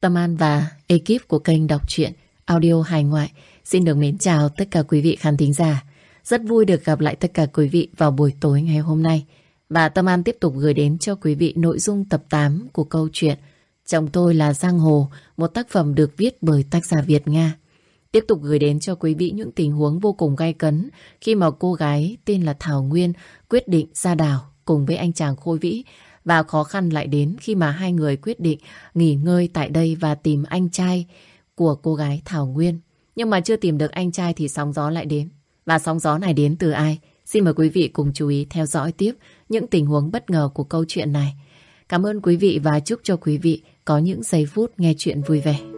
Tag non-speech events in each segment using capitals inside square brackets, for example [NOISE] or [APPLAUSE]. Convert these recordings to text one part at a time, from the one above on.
Tâm An và ekip của kênh đọc truyện audio hài ngoại xin được mến chào tất cả quý vị khán thính giả. Rất vui được gặp lại tất cả quý vị vào buổi tối ngày hôm nay. Và Tâm An tiếp tục gửi đến cho quý vị nội dung tập 8 của câu chuyện Chồng tôi là Giang Hồ, một tác phẩm được viết bởi tác giả Việt Nga. Tiếp tục gửi đến cho quý vị những tình huống vô cùng gai cấn khi mà cô gái tên là Thảo Nguyên quyết định ra đảo cùng với anh chàng Khôi Vĩ và khó khăn lại đến khi mà hai người quyết định nghỉ ngơi tại đây và tìm anh trai của cô gái Thảo Nguyên. Nhưng mà chưa tìm được anh trai thì sóng gió lại đến. Và sóng gió này đến từ ai? Xin mời quý vị cùng chú ý theo dõi tiếp những tình huống bất ngờ của câu chuyện này. Cảm ơn quý vị và chúc cho quý vị có những giây phút nghe chuyện vui vẻ.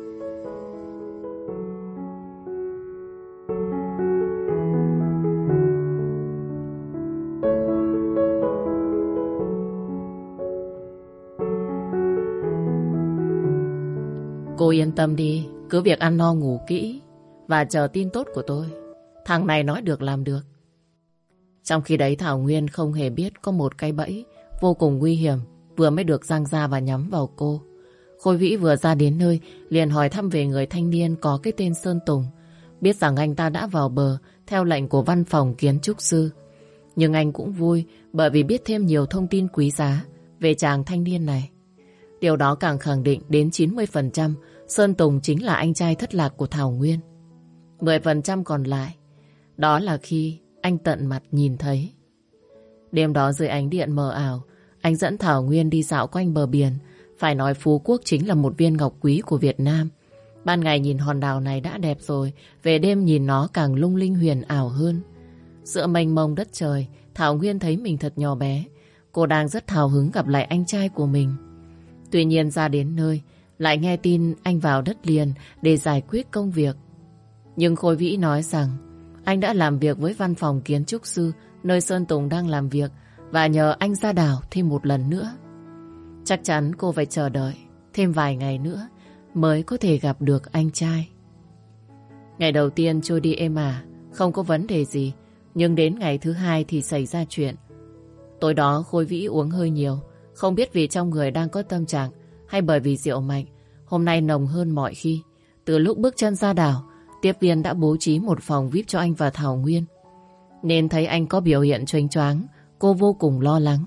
Cô yên tâm đi, cứ việc ăn no ngủ kỹ và chờ tin tốt của tôi. Thằng này nói được làm được. Trong khi đấy Thảo Nguyên không hề biết có một cái bẫy vô cùng nguy hiểm vừa mới được giăng ra và nhắm vào cô. Khôi Vĩ vừa ra đến nơi liền hỏi thăm về người thanh niên có cái tên Sơn Tùng. Biết rằng anh ta đã vào bờ theo lệnh của văn phòng kiến trúc sư. Nhưng anh cũng vui bởi vì biết thêm nhiều thông tin quý giá về chàng thanh niên này. Điều đó càng khẳng định đến 90% Sơn Tùng chính là anh trai thất lạc của Thảo Nguyên. 10% còn lại đó là khi anh tận mặt nhìn thấy. Đêm đó dưới ánh điện mờ ảo anh dẫn Thảo Nguyên đi dạo quanh bờ biển phải nói Phú Quốc chính là một viên ngọc quý của Việt Nam. Ban ngày nhìn hòn đảo này đã đẹp rồi, về đêm nhìn nó càng lung linh huyền ảo hơn. Giữa mênh mông đất trời, Thảo Nguyên thấy mình thật nhỏ bé. Cô đang rất hào hứng gặp lại anh trai của mình. Tuy nhiên ra đến nơi, lại nghe tin anh vào đất liền để giải quyết công việc. Nhưng Khôi Vĩ nói rằng anh đã làm việc với văn phòng kiến trúc sư nơi Sơn Tùng đang làm việc và nhờ anh ra đảo thêm một lần nữa. Chắc chắn cô phải chờ đợi thêm vài ngày nữa mới có thể gặp được anh trai. Ngày đầu tiên trôi đi êm à, không có vấn đề gì, nhưng đến ngày thứ hai thì xảy ra chuyện. Tối đó Khôi Vĩ uống hơi nhiều, không biết vì trong người đang có tâm trạng hay bởi vì rượu mạnh, hôm nay nồng hơn mọi khi. Từ lúc bước chân ra đảo, tiếp viên đã bố trí một phòng VIP cho anh và Thảo Nguyên. Nên thấy anh có biểu hiện choáng choáng, cô vô cùng lo lắng.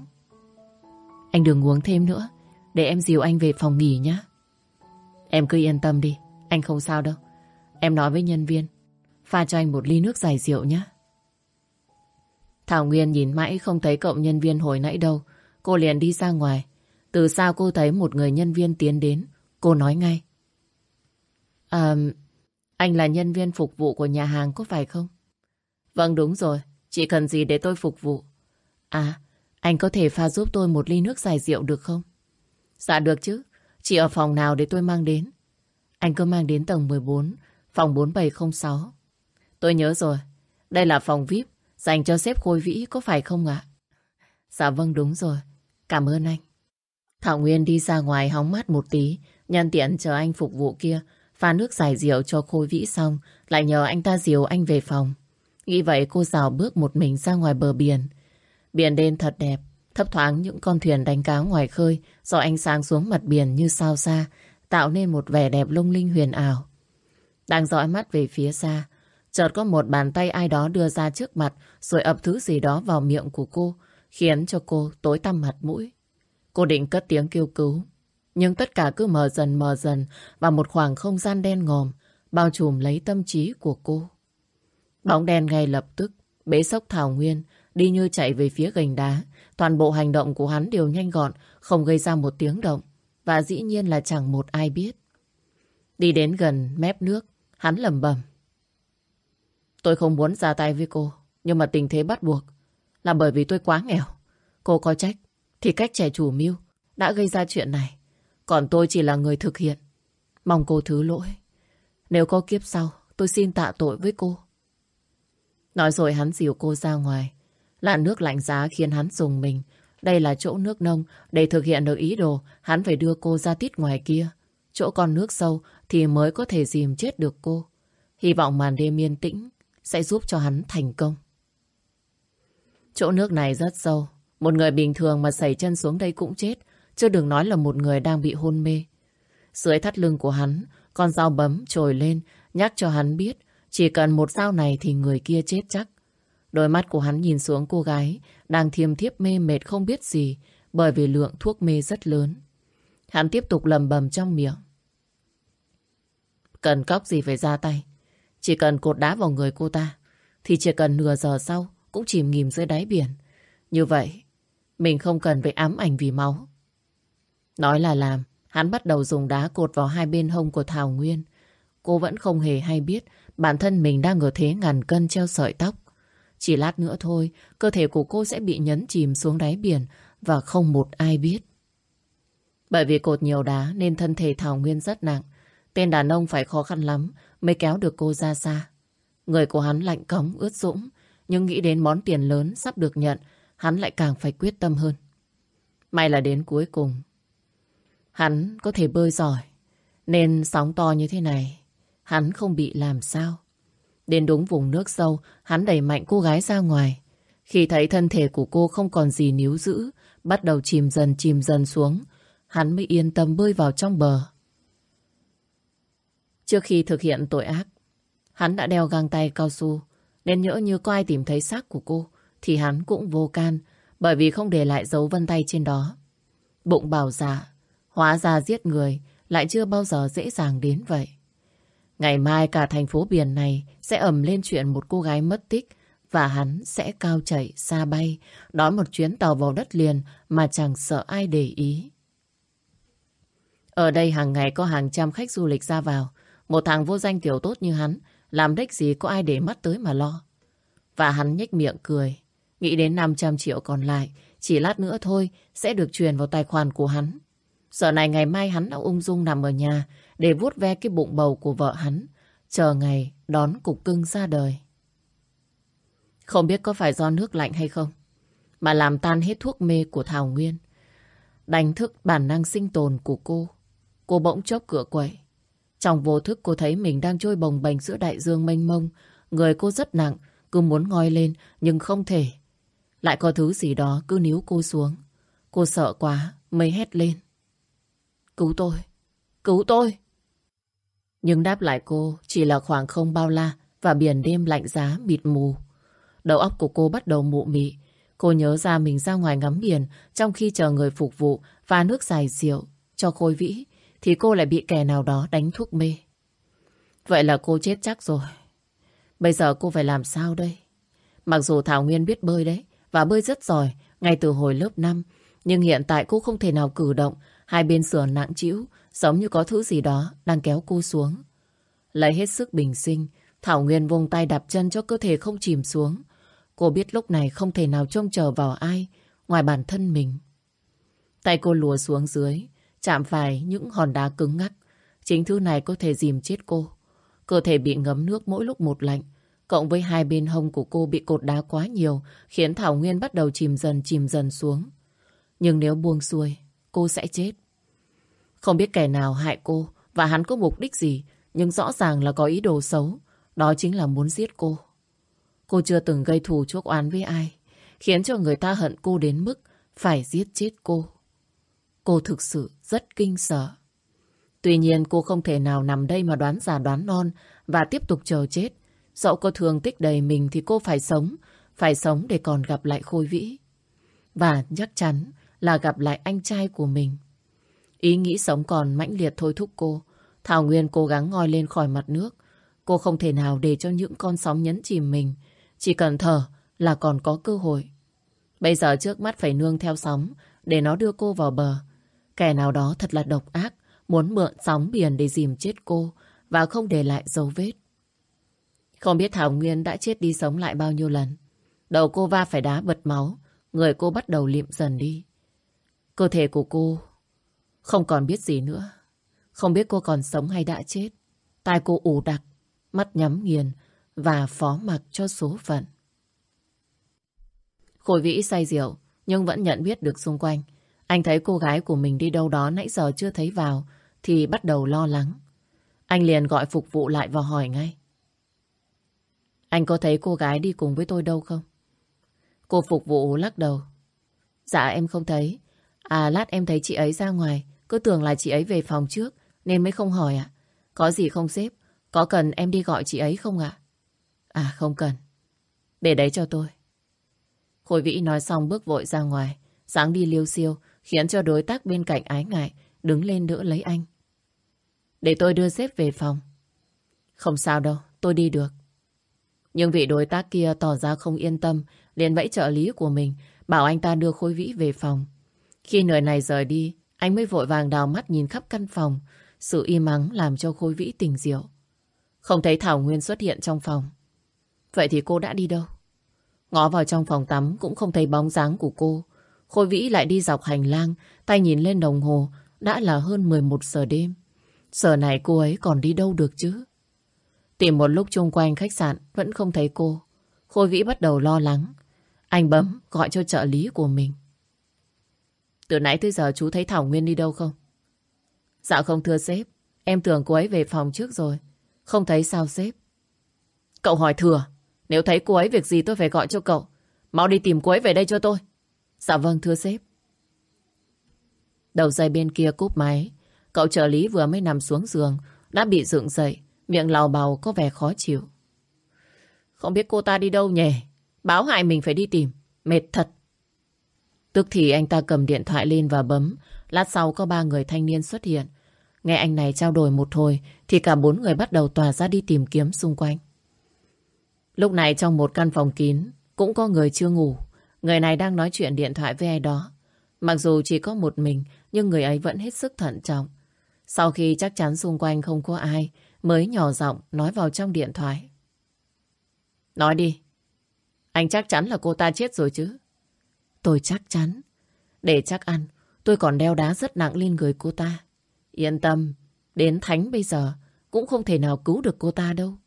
Anh đừng uống thêm nữa, để em dìu anh về phòng nghỉ nhé. Em cứ yên tâm đi, anh không sao đâu. Em nói với nhân viên, pha cho anh một ly nước giải rượu nhé. Thảo Nguyên nhìn mãi không thấy cậu nhân viên hồi nãy đâu. Cô liền đi ra ngoài. Từ xa cô thấy một người nhân viên tiến đến. Cô nói ngay. À, anh là nhân viên phục vụ của nhà hàng có phải không? Vâng đúng rồi. Chị cần gì để tôi phục vụ? À, anh có thể pha giúp tôi một ly nước giải rượu được không? Dạ được chứ. Chị ở phòng nào để tôi mang đến? Anh cứ mang đến tầng 14, phòng 4706. Tôi nhớ rồi. Đây là phòng VIP dành cho sếp Khôi Vĩ có phải không ạ? Dạ vâng đúng rồi. Cảm ơn anh. Thảo Nguyên đi ra ngoài hóng mát một tí, nhân tiện chờ anh phục vụ kia, pha nước giải rượu cho Khôi Vĩ xong, lại nhờ anh ta diều anh về phòng. Nghĩ vậy cô rào bước một mình ra ngoài bờ biển. Biển đêm thật đẹp, thấp thoáng những con thuyền đánh cá ngoài khơi do ánh sáng xuống mặt biển như sao xa, tạo nên một vẻ đẹp lung linh huyền ảo. Đang dõi mắt về phía xa, chợt có một bàn tay ai đó đưa ra trước mặt rồi ập thứ gì đó vào miệng của cô, khiến cho cô tối tăm mặt mũi. Cô định cất tiếng kêu cứu, nhưng tất cả cứ mờ dần mờ dần vào một khoảng không gian đen ngòm, bao trùm lấy tâm trí của cô. Bóng đen ngay lập tức, bế sốc Thảo Nguyên, đi như chạy về phía gành đá. Toàn bộ hành động của hắn đều nhanh gọn, không gây ra một tiếng động. Và dĩ nhiên là chẳng một ai biết. Đi đến gần mép nước, hắn lầm bầm. Tôi không muốn ra tay với cô, nhưng mà tình thế bắt buộc. Là bởi vì tôi quá nghèo. Cô có trách, thì cách trẻ chủ mưu đã gây ra chuyện này. Còn tôi chỉ là người thực hiện. Mong cô thứ lỗi. Nếu có kiếp sau, tôi xin tạ tội với cô. Nói rồi hắn dìu cô ra ngoài. Lạn nước lạnh giá khiến hắn dùng mình. Đây là chỗ nước nông. Để thực hiện được ý đồ, hắn phải đưa cô ra tít ngoài kia. Chỗ con nước sâu thì mới có thể dìm chết được cô. Hy vọng màn đêm yên tĩnh sẽ giúp cho hắn thành công. Chỗ nước này rất sâu. Một người bình thường mà xảy chân xuống đây cũng chết. Chứ đừng nói là một người đang bị hôn mê. Dưới thắt lưng của hắn, con dao bấm trồi lên, nhắc cho hắn biết chỉ cần một dao này thì người kia chết chắc. Đôi mắt của hắn nhìn xuống cô gái đang thiêm thiếp mê mệt không biết gì bởi vì lượng thuốc mê rất lớn. Hắn tiếp tục lầm bầm trong miệng. Cần cóc gì phải ra tay. Chỉ cần cột đá vào người cô ta thì chỉ cần nửa giờ sau cũng chìm nghìm dưới đáy biển. Như vậy, mình không cần phải ám ảnh vì máu. Nói là làm, hắn bắt đầu dùng đá cột vào hai bên hông của Thảo Nguyên. Cô vẫn không hề hay biết bản thân mình đang ở thế ngàn cân treo sợi tóc. Chỉ lát nữa thôi, cơ thể của cô sẽ bị nhấn chìm xuống đáy biển và không một ai biết. Bởi vì cột nhiều đá nên thân thể Thảo Nguyên rất nặng. Tên đàn ông phải khó khăn lắm mới kéo được cô ra xa. Người của hắn lạnh cống, ướt sũng, nhưng nghĩ đến món tiền lớn sắp được nhận, hắn lại càng phải quyết tâm hơn. May là đến cuối cùng, hắn có thể bơi giỏi, nên sóng to như thế này, hắn không bị làm sao. Đến đúng vùng nước sâu, hắn đẩy mạnh cô gái ra ngoài. Khi thấy thân thể của cô không còn gì níu giữ, bắt đầu chìm dần chìm dần xuống, hắn mới yên tâm bơi vào trong bờ. Trước khi thực hiện tội ác, hắn đã đeo găng tay cao su, nên nhỡ như có ai tìm thấy xác của cô, thì hắn cũng vô can, bởi vì không để lại dấu vân tay trên đó. Bụng bảo dạ, hóa ra giết người lại chưa bao giờ dễ dàng đến vậy. Ngày mai cả thành phố biển này sẽ ầm lên chuyện một cô gái mất tích và hắn sẽ cao chạy xa bay, đón một chuyến tàu vào đất liền mà chẳng sợ ai để ý. Ở đây hàng ngày có hàng trăm khách du lịch ra vào, một thằng vô danh tiểu tốt như hắn, làm đích gì có ai để mắt tới mà lo. Và hắn nhếch miệng cười, nghĩ đến 500 triệu còn lại, chỉ lát nữa thôi sẽ được truyền vào tài khoản của hắn. Giờ này ngày mai hắn đã ung dung nằm ở nhà để vuốt ve cái bụng bầu của vợ hắn, chờ ngày đón cục cưng ra đời. Không biết có phải do nước lạnh hay không, mà làm tan hết thuốc mê của Thảo Nguyên. Đánh thức bản năng sinh tồn của cô. Cô bỗng chốc cửa quậy. Trong vô thức cô thấy mình đang trôi bồng bềnh giữa đại dương mênh mông. Người cô rất nặng, cứ muốn ngoi lên nhưng không thể. Lại có thứ gì đó cứ níu cô xuống. Cô sợ quá, mới hét lên. Cứu tôi! Cứu tôi! Nhưng đáp lại cô chỉ là khoảng không bao la và biển đêm lạnh giá mịt mù. Đầu óc của cô bắt đầu mụ mị. Cô nhớ ra mình ra ngoài ngắm biển trong khi chờ người phục vụ và nước dài rượu cho Khôi Vĩ thì cô lại bị kẻ nào đó đánh thuốc mê. Vậy là cô chết chắc rồi. Bây giờ cô phải làm sao đây? Mặc dù Thảo Nguyên biết bơi đấy và bơi rất giỏi ngay từ hồi lớp 5 nhưng hiện tại cô không thể nào cử động hai bên sườn nặng trĩu giống như có thứ gì đó đang kéo cô xuống. Lấy hết sức bình sinh Thảo Nguyên vung tay đạp chân cho cơ thể không chìm xuống. Cô biết lúc này không thể nào trông chờ vào ai ngoài bản thân mình. Tay cô lùa xuống dưới, chạm phải những hòn đá cứng ngắc. Chính thứ này có thể dìm chết cô. Cơ thể bị ngấm nước mỗi lúc một lạnh. Cộng với hai bên hông của cô bị cột đá quá nhiều, khiến Thảo Nguyên bắt đầu chìm dần chìm dần xuống. Nhưng nếu buông xuôi, cô sẽ chết. Không biết kẻ nào hại cô và hắn có mục đích gì, nhưng rõ ràng là có ý đồ xấu. Đó chính là muốn giết cô. Cô chưa từng gây thù chuốc oán với ai, khiến cho người ta hận cô đến mức phải giết chết cô. Cô thực sự rất kinh sợ. Tuy nhiên cô không thể nào nằm đây mà đoán già đoán non và tiếp tục chờ chết. Dẫu có thương tích đầy mình thì cô phải sống, phải sống để còn gặp lại Khôi Vĩ. Và chắc chắn là gặp lại anh trai của mình. Ý nghĩ sống còn mãnh liệt thôi thúc cô. Thảo Nguyên cố gắng ngoi lên khỏi mặt nước. Cô không thể nào để cho những con sóng nhấn chìm mình. Chỉ cần thở là còn có cơ hội. Bây giờ trước mắt phải nương theo sóng để nó đưa cô vào bờ. Kẻ nào đó thật là độc ác, muốn mượn sóng biển để dìm chết cô và không để lại dấu vết. Không biết Thảo Nguyên đã chết đi sống lại bao nhiêu lần. Đầu cô va phải đá bật máu, người cô bắt đầu liệm dần đi. Cơ thể của cô không còn biết gì nữa. Không biết cô còn sống hay đã chết. Tai cô ủ đặc, mắt nhắm nghiền và phó mặc cho số phận. Khôi vĩ say rượu nhưng vẫn nhận biết được xung quanh. Anh thấy cô gái của mình đi đâu đó nãy giờ chưa thấy vào thì bắt đầu lo lắng. Anh liền gọi phục vụ lại và hỏi ngay. Anh có thấy cô gái đi cùng với tôi đâu không? Cô phục vụ lắc đầu. Dạ em không thấy. À lát em thấy chị ấy ra ngoài. Cứ tưởng là chị ấy về phòng trước nên mới không hỏi ạ. Có gì không sếp? Có cần em đi gọi chị ấy không ạ? À không cần. Để đấy cho tôi. Khôi Vĩ nói xong bước vội ra ngoài. Sáng đi liêu siêu khiến cho đối tác bên cạnh ái ngại đứng lên đỡ lấy anh. Để tôi đưa sếp về phòng. Không sao đâu, tôi đi được. Nhưng vị đối tác kia tỏ ra không yên tâm, liền vẫy trợ lý của mình, bảo anh ta đưa Khôi Vĩ về phòng. Khi người này rời đi, anh mới vội vàng đào mắt nhìn khắp căn phòng. Sự im ắng làm cho Khôi Vĩ tỉnh rượu. Không thấy Thảo Nguyên xuất hiện trong phòng. Vậy thì cô đã đi đâu? Ngó vào trong phòng tắm cũng không thấy bóng dáng của cô. Khôi Vĩ lại đi dọc hành lang, tay nhìn lên đồng hồ, đã là hơn 11 giờ đêm. Giờ này cô ấy còn đi đâu được chứ? Tìm một lúc chung quanh khách sạn, vẫn không thấy cô. Khôi Vĩ bắt đầu lo lắng. Anh bấm, gọi cho trợ lý của mình. Từ nãy tới giờ chú thấy Thảo Nguyên đi đâu không? Dạ không thưa sếp. Em tưởng cô ấy về phòng trước rồi. Không thấy sao sếp. Cậu hỏi thừa. Nếu thấy cô ấy việc gì tôi phải gọi cho cậu. Mau đi tìm cô ấy về đây cho tôi. Dạ vâng thưa sếp. Đầu dây bên kia cúp máy. Cậu trợ lý vừa mới nằm xuống giường. Đã bị dựng dậy. Miệng lào bào có vẻ khó chịu. Không biết cô ta đi đâu nhỉ? Báo hại mình phải đi tìm. Mệt thật. Tức thì anh ta cầm điện thoại lên và bấm. Lát sau có ba người thanh niên xuất hiện. Nghe anh này trao đổi một hồi, thì cả bốn người bắt đầu tỏa ra đi tìm kiếm xung quanh. Lúc này trong một căn phòng kín, cũng có người chưa ngủ. Người này đang nói chuyện điện thoại với ai đó. Mặc dù chỉ có một mình, nhưng người ấy vẫn hết sức thận trọng. Sau khi chắc chắn xung quanh không có ai mới nhỏ giọng nói vào trong điện thoại. Nói đi. Anh chắc chắn là cô ta chết rồi chứ? Tôi chắc chắn. Để chắc ăn, tôi còn đeo đá rất nặng lên người cô ta. Yên tâm, đến thánh bây giờ cũng không thể nào cứu được cô ta đâu.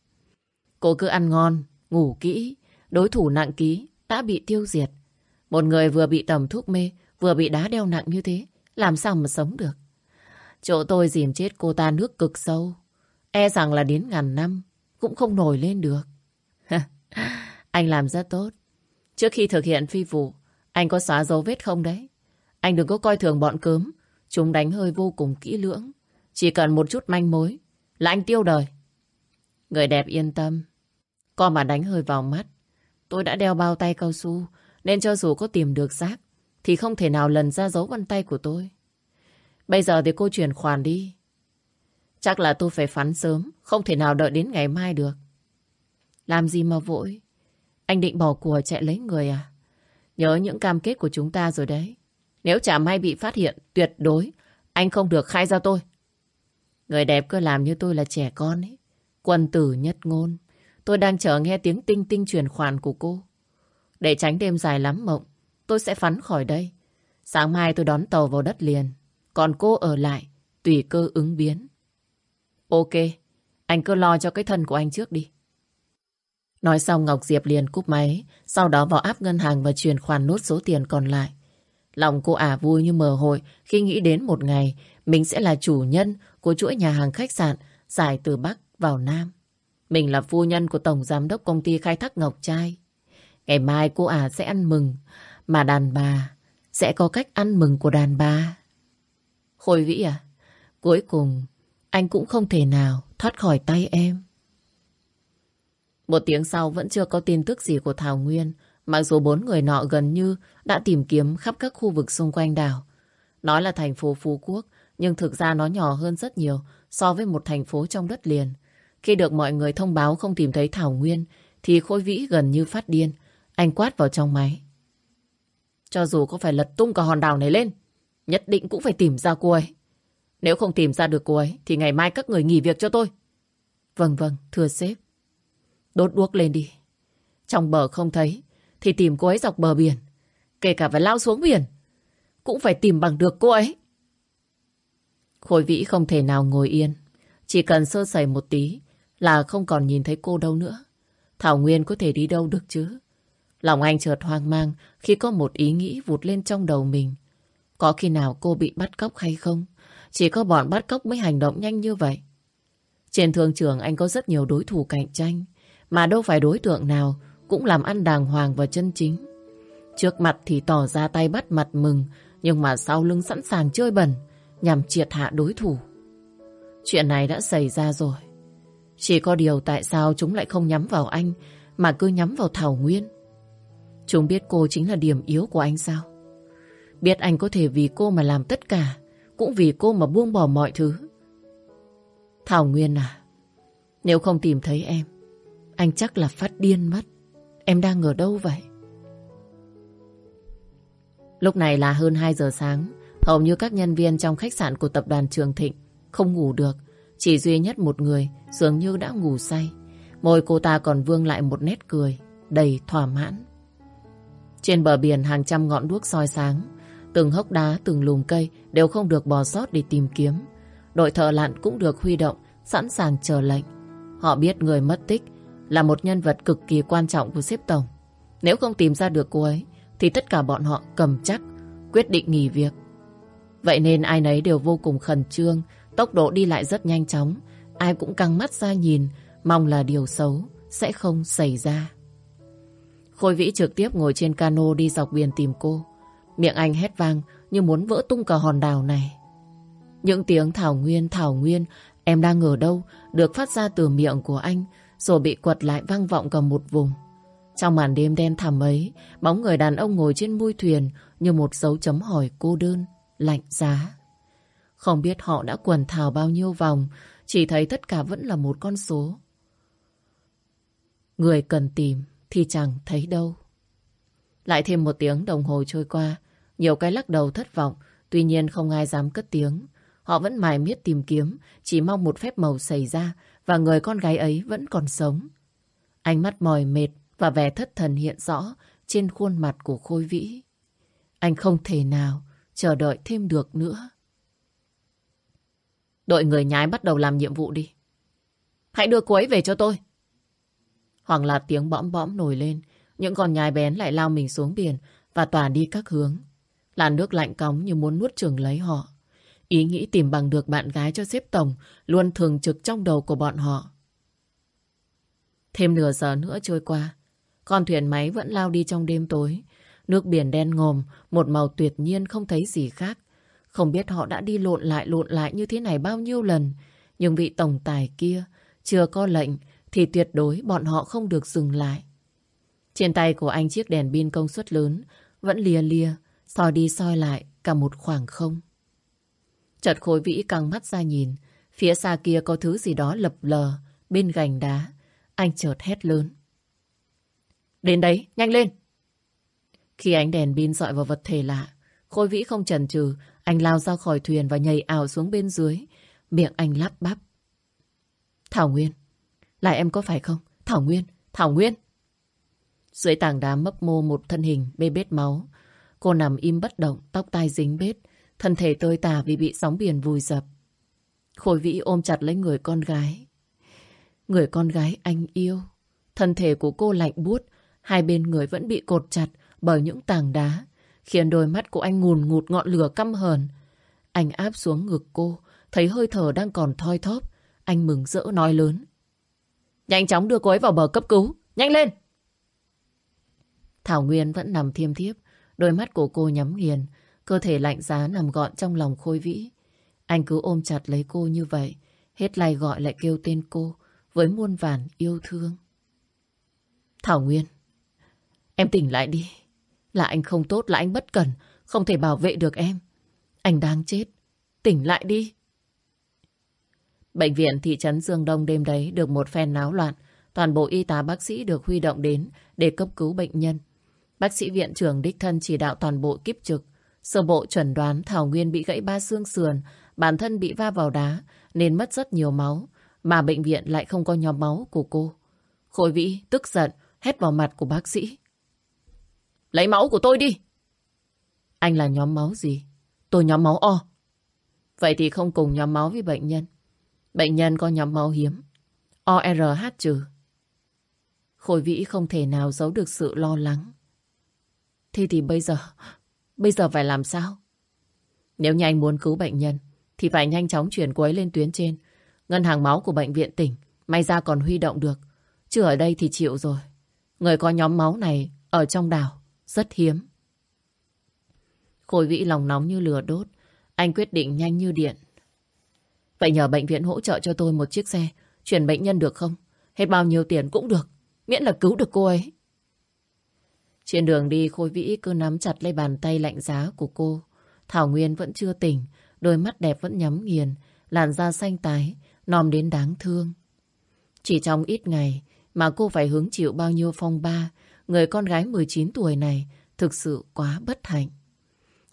Cô cứ ăn ngon, ngủ kỹ, đối thủ nặng ký đã bị tiêu diệt. Một người vừa bị tầm thuốc mê, vừa bị đá đeo nặng như thế, làm sao mà sống được. Chỗ tôi dìm chết cô ta nước cực sâu, e rằng là đến ngàn năm cũng không nổi lên được. [LAUGHS] anh làm rất tốt. Trước khi thực hiện phi vụ, anh có xóa dấu vết không đấy? Anh đừng có coi thường bọn cớm, chúng đánh hơi vô cùng kỹ lưỡng. Chỉ cần một chút manh mối là anh tiêu đời. Người đẹp yên tâm, con mà đánh hơi vào mắt. Tôi đã đeo bao tay cao su, nên cho dù có tìm được xác, thì không thể nào lần ra dấu vân tay của tôi. Bây giờ thì cô chuyển khoản đi. Chắc là tôi phải phán sớm, không thể nào đợi đến ngày mai được. Làm gì mà vội? Anh định bỏ của chạy lấy người à? Nhớ những cam kết của chúng ta rồi đấy. Nếu chả may bị phát hiện, tuyệt đối, anh không được khai ra tôi. Người đẹp cứ làm như tôi là trẻ con ấy. Quân tử nhất ngôn. Tôi đang chờ nghe tiếng tinh tinh truyền khoản của cô. Để tránh đêm dài lắm mộng, tôi sẽ phắn khỏi đây. Sáng mai tôi đón tàu vào đất liền. Còn cô ở lại, tùy cơ ứng biến. Ok, anh cứ lo cho cái thân của anh trước đi. Nói xong Ngọc Diệp liền cúp máy, sau đó vào áp ngân hàng và chuyển khoản nốt số tiền còn lại. Lòng cô ả vui như mờ hội khi nghĩ đến một ngày mình sẽ là chủ nhân của chuỗi nhà hàng khách sạn dài từ Bắc vào Nam. Mình là phu nhân của Tổng Giám đốc Công ty Khai thác Ngọc Trai. Ngày mai cô ả sẽ ăn mừng, mà đàn bà sẽ có cách ăn mừng của đàn bà. Khôi Vĩ à, cuối cùng anh cũng không thể nào thoát khỏi tay em. Một tiếng sau vẫn chưa có tin tức gì của Thảo Nguyên, mặc dù bốn người nọ gần như đã tìm kiếm khắp các khu vực xung quanh đảo. Nói là thành phố Phú Quốc, nhưng thực ra nó nhỏ hơn rất nhiều so với một thành phố trong đất liền. Khi được mọi người thông báo không tìm thấy Thảo Nguyên, thì Khôi Vĩ gần như phát điên. Anh quát vào trong máy. Cho dù có phải lật tung cả hòn đảo này lên, nhất định cũng phải tìm ra cô ấy. Nếu không tìm ra được cô ấy, thì ngày mai các người nghỉ việc cho tôi. Vâng vâng, thưa sếp. Đốt đuốc lên đi. Trong bờ không thấy, thì tìm cô ấy dọc bờ biển. Kể cả phải lao xuống biển, cũng phải tìm bằng được cô ấy. Khôi Vĩ không thể nào ngồi yên. Chỉ cần sơ sẩy một tí là không còn nhìn thấy cô đâu nữa. Thảo Nguyên có thể đi đâu được chứ? Lòng anh chợt hoang mang khi có một ý nghĩ vụt lên trong đầu mình. Có khi nào cô bị bắt cóc hay không? Chỉ có bọn bắt cóc mới hành động nhanh như vậy. Trên thương trường anh có rất nhiều đối thủ cạnh tranh. Mà đâu phải đối tượng nào cũng làm ăn đàng hoàng và chân chính. Trước mặt thì tỏ ra tay bắt mặt mừng, nhưng mà sau lưng sẵn sàng chơi bẩn nhằm triệt hạ đối thủ. Chuyện này đã xảy ra rồi. Chỉ có điều tại sao chúng lại không nhắm vào anh mà cứ nhắm vào Thảo Nguyên. Chúng biết cô chính là điểm yếu của anh sao? Biết anh có thể vì cô mà làm tất cả, cũng vì cô mà buông bỏ mọi thứ. Thảo Nguyên à, nếu không tìm thấy em, anh chắc là phát điên mất. Em đang ở đâu vậy? Lúc này là hơn 2 giờ sáng, hầu như các nhân viên trong khách sạn của tập đoàn Trường Thịnh không ngủ được. Chỉ duy nhất một người dường như đã ngủ say. Môi cô ta còn vương lại một nét cười, đầy thỏa mãn. Trên bờ biển hàng trăm ngọn đuốc soi sáng, từng hốc đá, từng lùm cây đều không được bò sót để tìm kiếm. Đội thợ lặn cũng được huy động, sẵn sàng chờ lệnh. Họ biết người mất tích là một nhân vật cực kỳ quan trọng của xếp tổng. Nếu không tìm ra được cô ấy, thì tất cả bọn họ cầm chắc, quyết định nghỉ việc. Vậy nên ai nấy đều vô cùng khẩn trương, tốc độ đi lại rất nhanh chóng. Ai cũng căng mắt ra nhìn, mong là điều xấu sẽ không xảy ra. Khôi Vĩ trực tiếp ngồi trên cano đi dọc biển tìm cô. Miệng anh hét vang như muốn vỡ tung cả hòn đảo này. Những tiếng Thảo Nguyên, Thảo Nguyên, em đang ở đâu, được phát ra từ miệng của anh, rồi bị quật lại vang vọng cả một vùng. Trong màn đêm đen thẳm ấy, bóng người đàn ông ngồi trên mui thuyền như một dấu chấm hỏi cô đơn, lạnh giá. Không biết họ đã quần thảo bao nhiêu vòng, chỉ thấy tất cả vẫn là một con số. Người cần tìm thì chẳng thấy đâu. Lại thêm một tiếng đồng hồ trôi qua, nhiều cái lắc đầu thất vọng, tuy nhiên không ai dám cất tiếng. Họ vẫn mải miết tìm kiếm, chỉ mong một phép màu xảy ra và người con gái ấy vẫn còn sống. Ánh mắt mỏi mệt và vẻ thất thần hiện rõ trên khuôn mặt của Khôi Vĩ. Anh không thể nào chờ đợi thêm được nữa. Đội người nhái bắt đầu làm nhiệm vụ đi. Hãy đưa cô ấy về cho tôi. Hoàng là tiếng bõm bõm nổi lên. Những con nhái bén lại lao mình xuống biển và tỏa đi các hướng. Làn nước lạnh cóng như muốn nuốt trường lấy họ. Ý nghĩ tìm bằng được bạn gái cho xếp tổng luôn thường trực trong đầu của bọn họ. Thêm nửa giờ nữa trôi qua, con thuyền máy vẫn lao đi trong đêm tối. Nước biển đen ngòm, một màu tuyệt nhiên không thấy gì khác. Không biết họ đã đi lộn lại lộn lại như thế này bao nhiêu lần. Nhưng vị tổng tài kia chưa có lệnh thì tuyệt đối bọn họ không được dừng lại. Trên tay của anh chiếc đèn pin công suất lớn vẫn lìa lìa soi đi soi lại cả một khoảng không. Chợt khối vĩ căng mắt ra nhìn, phía xa kia có thứ gì đó lập lờ bên gành đá. Anh chợt hét lớn. Đến đấy, nhanh lên! Khi ánh đèn pin dọi vào vật thể lạ, Khôi Vĩ không chần chừ, anh lao ra khỏi thuyền và nhảy ảo xuống bên dưới. Miệng anh lắp bắp. Thảo Nguyên, là em có phải không? Thảo Nguyên, Thảo Nguyên! Dưới tảng đá mấp mô một thân hình bê bết máu. Cô nằm im bất động, tóc tai dính bết, thân thể tơi tả vì bị sóng biển vùi dập. Khôi Vĩ ôm chặt lấy người con gái. Người con gái anh yêu. Thân thể của cô lạnh buốt, hai bên người vẫn bị cột chặt bởi những tảng đá, khiến đôi mắt của anh ngùn ngụt ngọn lửa căm hờn. Anh áp xuống ngực cô, thấy hơi thở đang còn thoi thóp. Anh mừng rỡ nói lớn. Nhanh chóng đưa cô ấy vào bờ cấp cứu, nhanh lên! Thảo Nguyên vẫn nằm thiêm thiếp, đôi mắt của cô nhắm nghiền, cơ thể lạnh giá nằm gọn trong lòng khôi vĩ. Anh cứ ôm chặt lấy cô như vậy, hết lại gọi lại kêu tên cô với muôn vàn yêu thương. Thảo Nguyên, em tỉnh lại đi. Là anh không tốt, là anh bất cần, không thể bảo vệ được em. Anh đang chết, tỉnh lại đi. Bệnh viện thị trấn Dương Đông đêm đấy được một phen náo loạn. Toàn bộ y tá bác sĩ được huy động đến để cấp cứu bệnh nhân. Bác sĩ viện trưởng đích thân chỉ đạo toàn bộ kiếp trực. Sơ bộ chuẩn đoán Thảo Nguyên bị gãy ba xương sườn, bản thân bị va vào đá nên mất rất nhiều máu, mà bệnh viện lại không có nhóm máu của cô. Khôi Vĩ tức giận hét vào mặt của bác sĩ. Lấy máu của tôi đi! Anh là nhóm máu gì? Tôi nhóm máu O. Vậy thì không cùng nhóm máu với bệnh nhân. Bệnh nhân có nhóm máu hiếm. ORH trừ. Khôi Vĩ không thể nào giấu được sự lo lắng. Thế thì bây giờ, bây giờ phải làm sao? Nếu nhanh muốn cứu bệnh nhân, thì phải nhanh chóng chuyển cô ấy lên tuyến trên. Ngân hàng máu của bệnh viện tỉnh, may ra còn huy động được. Chứ ở đây thì chịu rồi. Người có nhóm máu này ở trong đảo, rất hiếm. Khôi vĩ lòng nóng như lửa đốt, anh quyết định nhanh như điện. Vậy nhờ bệnh viện hỗ trợ cho tôi một chiếc xe, chuyển bệnh nhân được không? Hết bao nhiêu tiền cũng được, miễn là cứu được cô ấy. Trên đường đi Khôi Vĩ cứ nắm chặt lấy bàn tay lạnh giá của cô. Thảo Nguyên vẫn chưa tỉnh, đôi mắt đẹp vẫn nhắm nghiền, làn da xanh tái, nòm đến đáng thương. Chỉ trong ít ngày mà cô phải hứng chịu bao nhiêu phong ba, người con gái 19 tuổi này thực sự quá bất hạnh.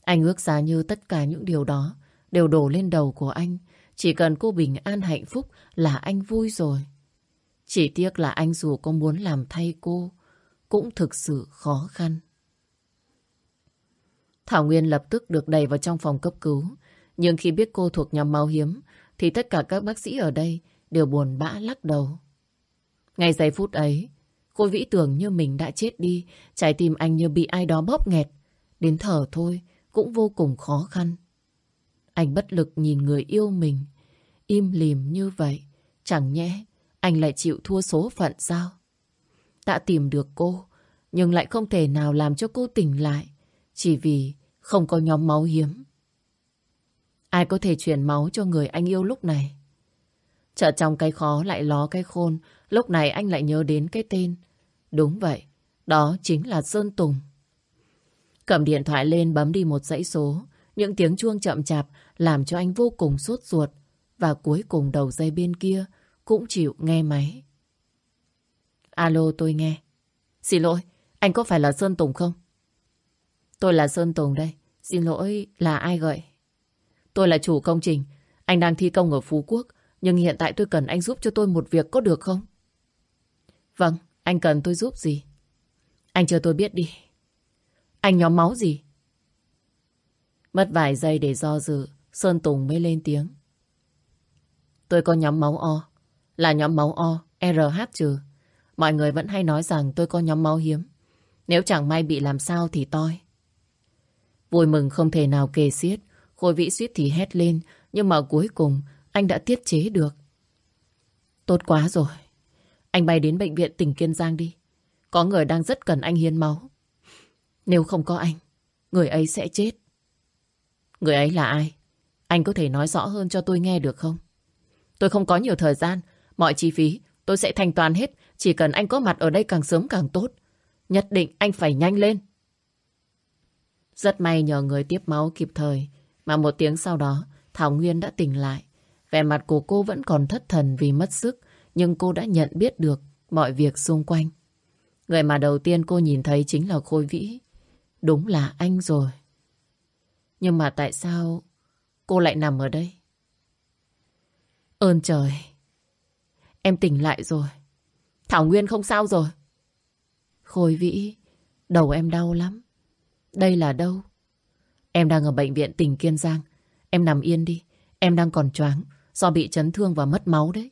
Anh ước giá như tất cả những điều đó đều đổ lên đầu của anh. Chỉ cần cô bình an hạnh phúc là anh vui rồi. Chỉ tiếc là anh dù có muốn làm thay cô, cũng thực sự khó khăn. Thảo Nguyên lập tức được đẩy vào trong phòng cấp cứu. Nhưng khi biết cô thuộc nhóm máu hiếm, thì tất cả các bác sĩ ở đây đều buồn bã lắc đầu. Ngay giây phút ấy, cô Vĩ tưởng như mình đã chết đi, trái tim anh như bị ai đó bóp nghẹt. Đến thở thôi, cũng vô cùng khó khăn. Anh bất lực nhìn người yêu mình, im lìm như vậy. Chẳng nhẽ anh lại chịu thua số phận sao? Đã tìm được cô, nhưng lại không thể nào làm cho cô tỉnh lại, chỉ vì không có nhóm máu hiếm. Ai có thể chuyển máu cho người anh yêu lúc này? Chợ trong cái khó lại ló cái khôn, lúc này anh lại nhớ đến cái tên. Đúng vậy, đó chính là Sơn Tùng. Cầm điện thoại lên bấm đi một dãy số. Những tiếng chuông chậm chạp làm cho anh vô cùng sốt ruột. Và cuối cùng đầu dây bên kia cũng chịu nghe máy. Alo tôi nghe. Xin lỗi, anh có phải là Sơn Tùng không? Tôi là Sơn Tùng đây. Xin lỗi, là ai gọi? Tôi là chủ công trình. Anh đang thi công ở Phú Quốc. Nhưng hiện tại tôi cần anh giúp cho tôi một việc có được không? Vâng, anh cần tôi giúp gì? Anh chờ tôi biết đi. Anh nhóm máu gì? Mất vài giây để do dự, Sơn Tùng mới lên tiếng. Tôi có nhóm máu O, là nhóm máu O, RH trừ. Mọi người vẫn hay nói rằng tôi có nhóm máu hiếm. Nếu chẳng may bị làm sao thì toi. Vui mừng không thể nào kề xiết, Khôi vĩ suýt thì hét lên, nhưng mà cuối cùng anh đã tiết chế được. Tốt quá rồi. Anh bay đến bệnh viện tỉnh Kiên Giang đi. Có người đang rất cần anh hiến máu. Nếu không có anh, người ấy sẽ chết. Người ấy là ai? Anh có thể nói rõ hơn cho tôi nghe được không? Tôi không có nhiều thời gian. Mọi chi phí tôi sẽ thanh toán hết. Chỉ cần anh có mặt ở đây càng sớm càng tốt. Nhất định anh phải nhanh lên. Rất may nhờ người tiếp máu kịp thời. Mà một tiếng sau đó, Thảo Nguyên đã tỉnh lại. Vẻ mặt của cô vẫn còn thất thần vì mất sức. Nhưng cô đã nhận biết được mọi việc xung quanh. Người mà đầu tiên cô nhìn thấy chính là Khôi Vĩ. Đúng là anh rồi. Nhưng mà tại sao cô lại nằm ở đây? Ơn trời. Em tỉnh lại rồi. Thảo Nguyên không sao rồi. Khôi Vĩ, đầu em đau lắm. Đây là đâu? Em đang ở bệnh viện tỉnh Kiên Giang. Em nằm yên đi. Em đang còn choáng do bị chấn thương và mất máu đấy.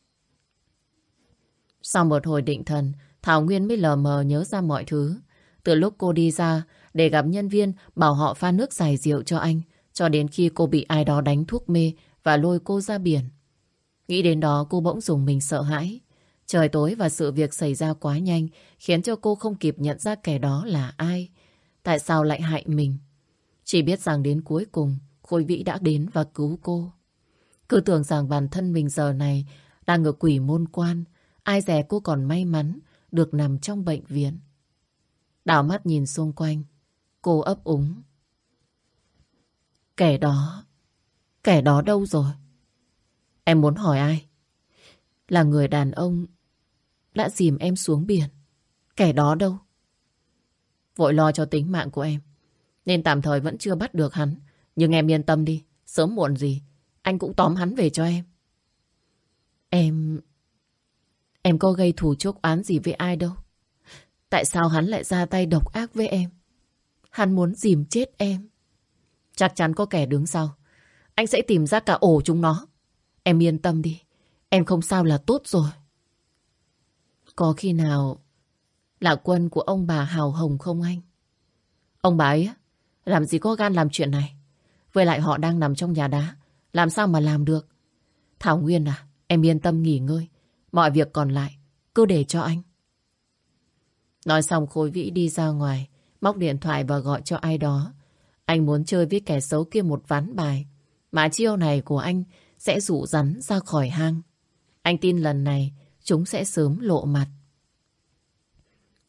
Sau một hồi định thần, Thảo Nguyên mới lờ mờ nhớ ra mọi thứ. Từ lúc cô đi ra để gặp nhân viên bảo họ pha nước giải rượu cho anh, cho đến khi cô bị ai đó đánh thuốc mê và lôi cô ra biển. Nghĩ đến đó cô bỗng dùng mình sợ hãi. Trời tối và sự việc xảy ra quá nhanh khiến cho cô không kịp nhận ra kẻ đó là ai. Tại sao lại hại mình? Chỉ biết rằng đến cuối cùng Khôi Vĩ đã đến và cứu cô. Cứ tưởng rằng bản thân mình giờ này đang ở quỷ môn quan. Ai dè cô còn may mắn được nằm trong bệnh viện. Đảo mắt nhìn xung quanh, cô ấp úng. Kẻ đó, kẻ đó đâu rồi? Em muốn hỏi ai? Là người đàn ông đã dìm em xuống biển. Kẻ đó đâu? Vội lo cho tính mạng của em. Nên tạm thời vẫn chưa bắt được hắn. Nhưng em yên tâm đi. Sớm muộn gì, anh cũng tóm hắn về cho em. Em... Em có gây thù chốc án gì với ai đâu. Tại sao hắn lại ra tay độc ác với em? Hắn muốn dìm chết em. Chắc chắn có kẻ đứng sau. Anh sẽ tìm ra cả ổ chúng nó. Em yên tâm đi. Em không sao là tốt rồi. Có khi nào là quân của ông bà Hào Hồng không anh? Ông bà ấy làm gì có gan làm chuyện này? Với lại họ đang nằm trong nhà đá. Làm sao mà làm được? Thảo Nguyên à, em yên tâm nghỉ ngơi. Mọi việc còn lại, cứ để cho anh. Nói xong khối Vĩ đi ra ngoài, móc điện thoại và gọi cho ai đó. Anh muốn chơi với kẻ xấu kia một ván bài. Mà chiêu này của anh sẽ dụ rắn ra khỏi hang. Anh tin lần này chúng sẽ sớm lộ mặt.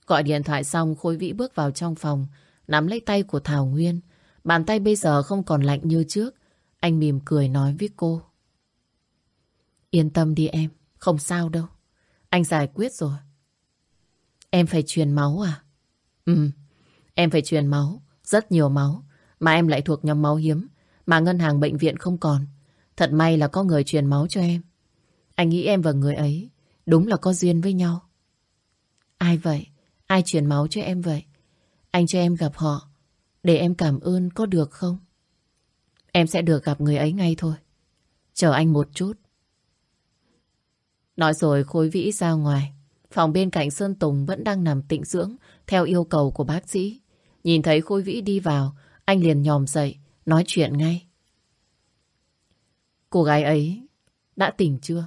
Gọi điện thoại xong Khôi Vĩ bước vào trong phòng, nắm lấy tay của Thảo Nguyên. Bàn tay bây giờ không còn lạnh như trước. Anh mỉm cười nói với cô. Yên tâm đi em, không sao đâu. Anh giải quyết rồi. Em phải truyền máu à? Ừ, em phải truyền máu, rất nhiều máu. Mà em lại thuộc nhóm máu hiếm, mà ngân hàng bệnh viện không còn. Thật may là có người truyền máu cho em. Anh nghĩ em và người ấy đúng là có duyên với nhau. Ai vậy? Ai truyền máu cho em vậy? Anh cho em gặp họ, để em cảm ơn có được không? Em sẽ được gặp người ấy ngay thôi. Chờ anh một chút. Nói rồi Khối Vĩ ra ngoài. Phòng bên cạnh Sơn Tùng vẫn đang nằm tịnh dưỡng theo yêu cầu của bác sĩ. Nhìn thấy Khối Vĩ đi vào, anh liền nhòm dậy, nói chuyện ngay. Cô gái ấy đã tỉnh chưa?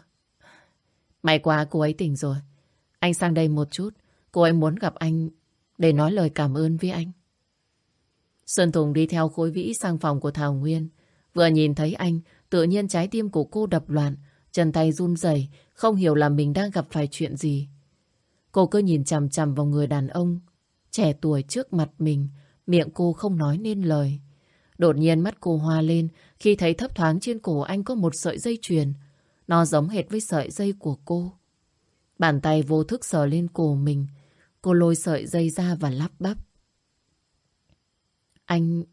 May quá cô ấy tỉnh rồi. Anh sang đây một chút. Cô ấy muốn gặp anh để nói lời cảm ơn với anh. Sơn Tùng đi theo khối vĩ sang phòng của Thảo Nguyên. Vừa nhìn thấy anh, tự nhiên trái tim của cô đập loạn, chân tay run rẩy, không hiểu là mình đang gặp phải chuyện gì. Cô cứ nhìn chằm chằm vào người đàn ông, trẻ tuổi trước mặt mình, miệng cô không nói nên lời. Đột nhiên mắt cô hoa lên khi thấy thấp thoáng trên cổ anh có một sợi dây chuyền. Nó giống hệt với sợi dây của cô. Bàn tay vô thức sờ lên cổ mình. Cô lôi sợi dây ra và lắp bắp. Anh...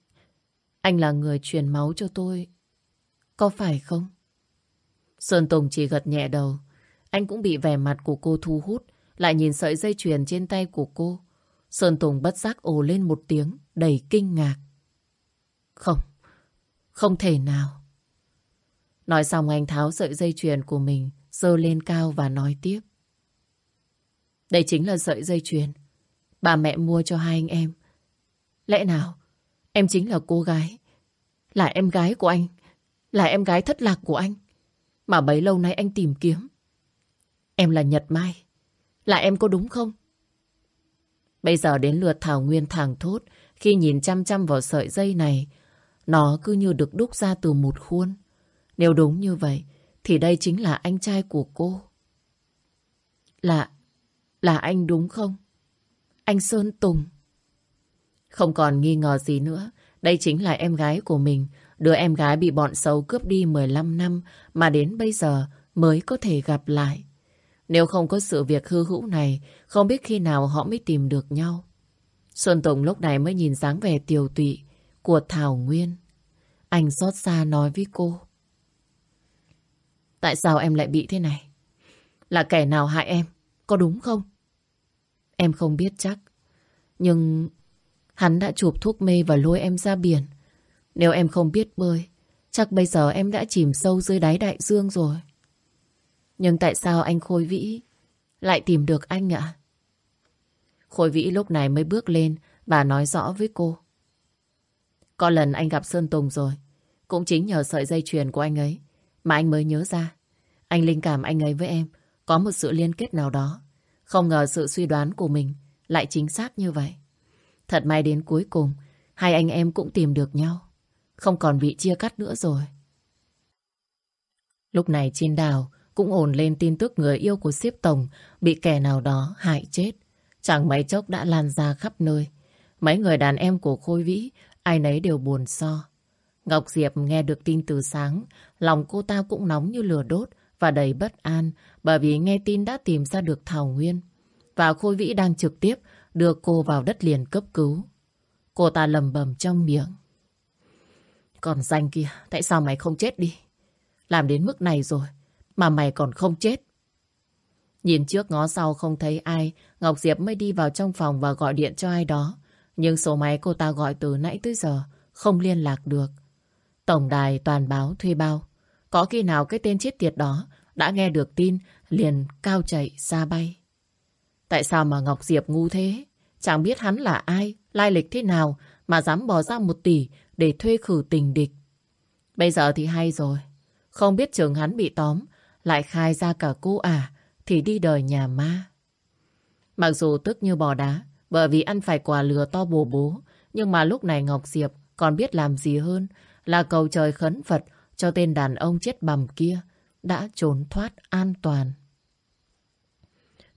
Anh là người truyền máu cho tôi. Có phải không? Sơn Tùng chỉ gật nhẹ đầu. Anh cũng bị vẻ mặt của cô thu hút. Lại nhìn sợi dây chuyền trên tay của cô. Sơn Tùng bất giác ồ lên một tiếng đầy kinh ngạc. Không, không thể nào. Nói xong anh tháo sợi dây chuyền của mình, dơ lên cao và nói tiếp. Đây chính là sợi dây chuyền bà mẹ mua cho hai anh em. Lẽ nào em chính là cô gái, là em gái của anh, là em gái thất lạc của anh, mà bấy lâu nay anh tìm kiếm. Em là Nhật Mai, là em có đúng không? Bây giờ đến lượt Thảo Nguyên thẳng thốt khi nhìn chăm chăm vào sợi dây này, nó cứ như được đúc ra từ một khuôn. Nếu đúng như vậy, thì đây chính là anh trai của cô. Là, là anh đúng không? Anh Sơn Tùng. Không còn nghi ngờ gì nữa, đây chính là em gái của mình. Đứa em gái bị bọn xấu cướp đi 15 năm mà đến bây giờ mới có thể gặp lại. Nếu không có sự việc hư hữu này, không biết khi nào họ mới tìm được nhau. Xuân Tùng lúc này mới nhìn dáng vẻ tiều tụy của Thảo Nguyên. Anh xót xa nói với cô. Tại sao em lại bị thế này? Là kẻ nào hại em? Có đúng không? Em không biết chắc. Nhưng hắn đã chụp thuốc mê và lôi em ra biển. Nếu em không biết bơi, chắc bây giờ em đã chìm sâu dưới đáy đại dương rồi. Nhưng tại sao anh Khôi Vĩ lại tìm được anh ạ? Khôi Vĩ lúc này mới bước lên và nói rõ với cô. Có lần anh gặp Sơn Tùng rồi. Cũng chính nhờ sợi dây chuyền của anh ấy mà anh mới nhớ ra. Anh linh cảm anh ấy với em có một sự liên kết nào đó. Không ngờ sự suy đoán của mình lại chính xác như vậy. Thật may đến cuối cùng, hai anh em cũng tìm được nhau. Không còn bị chia cắt nữa rồi. Lúc này trên đảo cũng ổn lên tin tức người yêu của siếp tổng bị kẻ nào đó hại chết. Chẳng mấy chốc đã lan ra khắp nơi. Mấy người đàn em của Khôi Vĩ, ai nấy đều buồn so. Ngọc Diệp nghe được tin từ sáng, lòng cô ta cũng nóng như lửa đốt và đầy bất an bởi vì nghe tin đã tìm ra được Thảo Nguyên. Và Khôi Vĩ đang trực tiếp đưa cô vào đất liền cấp cứu. Cô ta lầm bầm trong miệng. Còn danh kia, tại sao mày không chết đi? Làm đến mức này rồi, mà mày còn không chết. Nhìn trước ngó sau không thấy ai, Ngọc Diệp mới đi vào trong phòng và gọi điện cho ai đó. Nhưng số máy cô ta gọi từ nãy tới giờ không liên lạc được. Tổng đài toàn báo thuê bao. Có khi nào cái tên chết tiệt đó đã nghe được tin liền cao chạy xa bay. Tại sao mà Ngọc Diệp ngu thế? Chẳng biết hắn là ai, lai lịch thế nào mà dám bỏ ra một tỷ để thuê khử tình địch. Bây giờ thì hay rồi. Không biết trường hắn bị tóm, lại khai ra cả cô à, thì đi đời nhà ma. Mặc dù tức như bò đá, bởi vì ăn phải quà lừa to bồ bố, nhưng mà lúc này Ngọc Diệp còn biết làm gì hơn là cầu trời khấn Phật cho tên đàn ông chết bầm kia đã trốn thoát an toàn.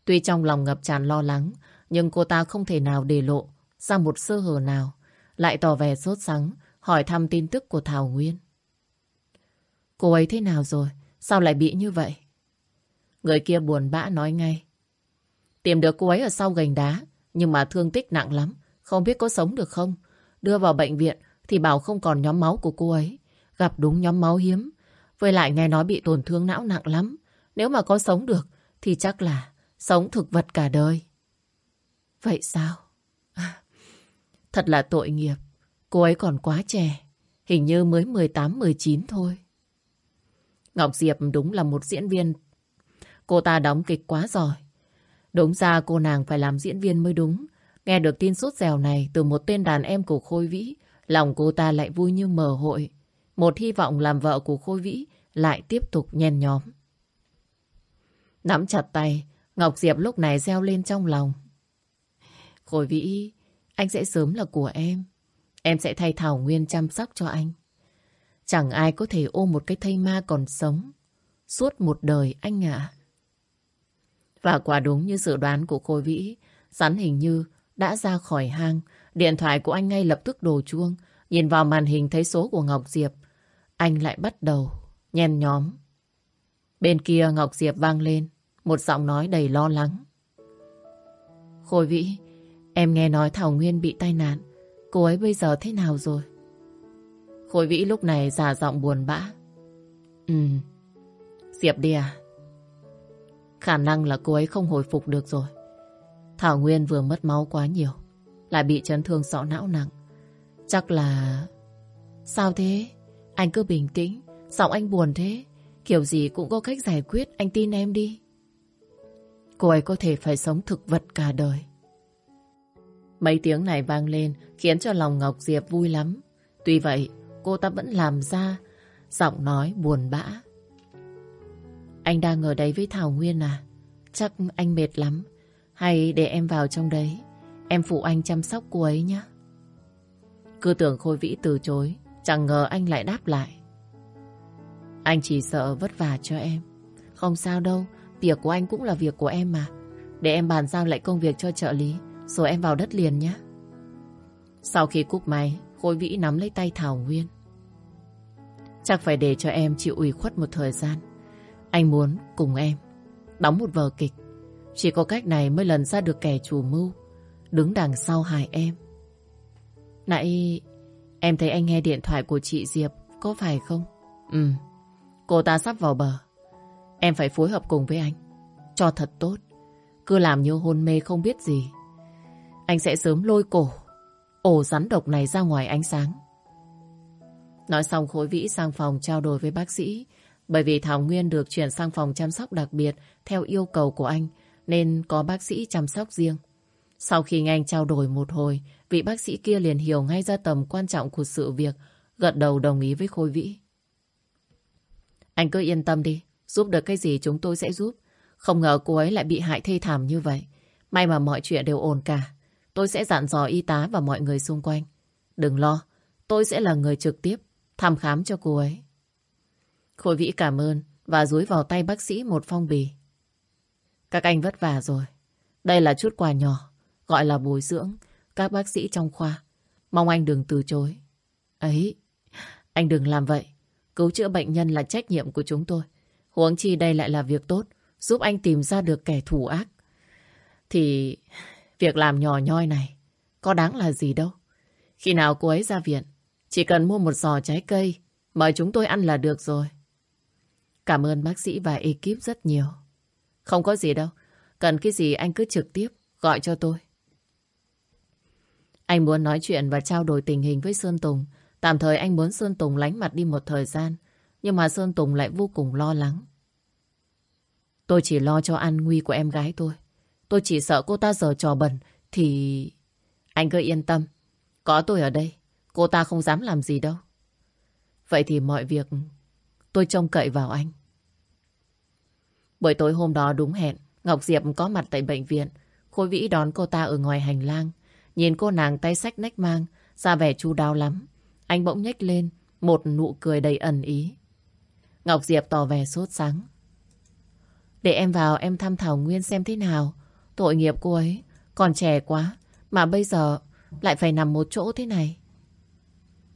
Tuy trong lòng ngập tràn lo lắng, nhưng cô ta không thể nào để lộ ra một sơ hở nào, lại tỏ vẻ sốt sắng, hỏi thăm tin tức của Thảo Nguyên. Cô ấy thế nào rồi? Sao lại bị như vậy? Người kia buồn bã nói ngay. Tìm được cô ấy ở sau gành đá, nhưng mà thương tích nặng lắm, không biết có sống được không. Đưa vào bệnh viện thì bảo không còn nhóm máu của cô ấy. Gặp đúng nhóm máu hiếm. Với lại nghe nói bị tổn thương não nặng lắm. Nếu mà có sống được thì chắc là sống thực vật cả đời. Vậy sao? [LAUGHS] thật là tội nghiệp. Cô ấy còn quá trẻ. Hình như mới 18-19 thôi. Ngọc Diệp đúng là một diễn viên. Cô ta đóng kịch quá giỏi. Đúng ra cô nàng phải làm diễn viên mới đúng. Nghe được tin sốt dèo này từ một tên đàn em của Khôi Vĩ, lòng cô ta lại vui như mở hội. Một hy vọng làm vợ của Khôi Vĩ lại tiếp tục nhen nhóm. Nắm chặt tay, Ngọc Diệp lúc này reo lên trong lòng. Khôi Vĩ, anh sẽ sớm là của em. Em sẽ thay Thảo Nguyên chăm sóc cho anh. Chẳng ai có thể ôm một cái thây ma còn sống suốt một đời anh ạ. Và quả đúng như dự đoán của Khôi Vĩ, rắn hình như đã ra khỏi hang. Điện thoại của anh ngay lập tức đổ chuông. Nhìn vào màn hình thấy số của Ngọc Diệp. Anh lại bắt đầu nhen nhóm. Bên kia Ngọc Diệp vang lên. Một giọng nói đầy lo lắng. Khôi Vĩ, em nghe nói Thảo Nguyên bị tai nạn. Cô ấy bây giờ thế nào rồi? Khôi Vĩ lúc này giả giọng buồn bã. Ừ, Diệp đi à? Khả năng là cô ấy không hồi phục được rồi. Thảo Nguyên vừa mất máu quá nhiều. Lại bị chấn thương sọ não nặng. Chắc là... Sao thế? Anh cứ bình tĩnh. Giọng anh buồn thế. Kiểu gì cũng có cách giải quyết. Anh tin em đi. Cô ấy có thể phải sống thực vật cả đời. Mấy tiếng này vang lên khiến cho lòng Ngọc Diệp vui lắm. Tuy vậy, cô ta vẫn làm ra giọng nói buồn bã. Anh đang ở đấy với Thảo Nguyên à? Chắc anh mệt lắm. Hay để em vào trong đấy. Em phụ anh chăm sóc cô ấy nhé. Cứ tưởng Khôi Vĩ từ chối. Chẳng ngờ anh lại đáp lại. Anh chỉ sợ vất vả cho em. Không sao đâu. Việc của anh cũng là việc của em mà. Để em bàn giao lại công việc cho trợ lý. Rồi em vào đất liền nhé. Sau khi cúp máy, Khôi Vĩ nắm lấy tay Thảo Nguyên. Chắc phải để cho em chịu ủy khuất một thời gian. Anh muốn cùng em đóng một vở kịch. Chỉ có cách này mới lần ra được kẻ chủ mưu đứng đằng sau hại em. Nãy em thấy anh nghe điện thoại của chị Diệp có phải không? Ừ, cô ta sắp vào bờ. Em phải phối hợp cùng với anh. Cho thật tốt. Cứ làm như hôn mê không biết gì. Anh sẽ sớm lôi cổ ổ rắn độc này ra ngoài ánh sáng. Nói xong khối vĩ sang phòng trao đổi với bác sĩ bởi vì Thảo Nguyên được chuyển sang phòng chăm sóc đặc biệt theo yêu cầu của anh nên có bác sĩ chăm sóc riêng. Sau khi anh trao đổi một hồi, vị bác sĩ kia liền hiểu ngay ra tầm quan trọng của sự việc, gật đầu đồng ý với Khôi Vĩ. Anh cứ yên tâm đi, giúp được cái gì chúng tôi sẽ giúp. Không ngờ cô ấy lại bị hại thê thảm như vậy. May mà mọi chuyện đều ổn cả. Tôi sẽ dặn dò y tá và mọi người xung quanh. Đừng lo, tôi sẽ là người trực tiếp thăm khám cho cô ấy. Khôi Vĩ cảm ơn và dúi vào tay bác sĩ một phong bì. Các anh vất vả rồi. Đây là chút quà nhỏ, gọi là bồi dưỡng các bác sĩ trong khoa. Mong anh đừng từ chối. Ấy, anh đừng làm vậy. Cứu chữa bệnh nhân là trách nhiệm của chúng tôi. Huống chi đây lại là việc tốt, giúp anh tìm ra được kẻ thù ác. Thì việc làm nhỏ nhoi này có đáng là gì đâu. Khi nào cô ấy ra viện, chỉ cần mua một giò trái cây, mời chúng tôi ăn là được rồi. Cảm ơn bác sĩ và ekip rất nhiều. Không có gì đâu. Cần cái gì anh cứ trực tiếp gọi cho tôi. Anh muốn nói chuyện và trao đổi tình hình với Sơn Tùng. Tạm thời anh muốn Sơn Tùng lánh mặt đi một thời gian. Nhưng mà Sơn Tùng lại vô cùng lo lắng. Tôi chỉ lo cho an nguy của em gái tôi. Tôi chỉ sợ cô ta giờ trò bẩn thì... Anh cứ yên tâm. Có tôi ở đây. Cô ta không dám làm gì đâu. Vậy thì mọi việc Tôi trông cậy vào anh. Buổi tối hôm đó đúng hẹn, Ngọc Diệp có mặt tại bệnh viện. Khôi Vĩ đón cô ta ở ngoài hành lang. Nhìn cô nàng tay sách nách mang, ra vẻ chu đáo lắm. Anh bỗng nhếch lên, một nụ cười đầy ẩn ý. Ngọc Diệp tỏ vẻ sốt sắng. Để em vào em thăm Thảo Nguyên xem thế nào. Tội nghiệp cô ấy, còn trẻ quá, mà bây giờ lại phải nằm một chỗ thế này.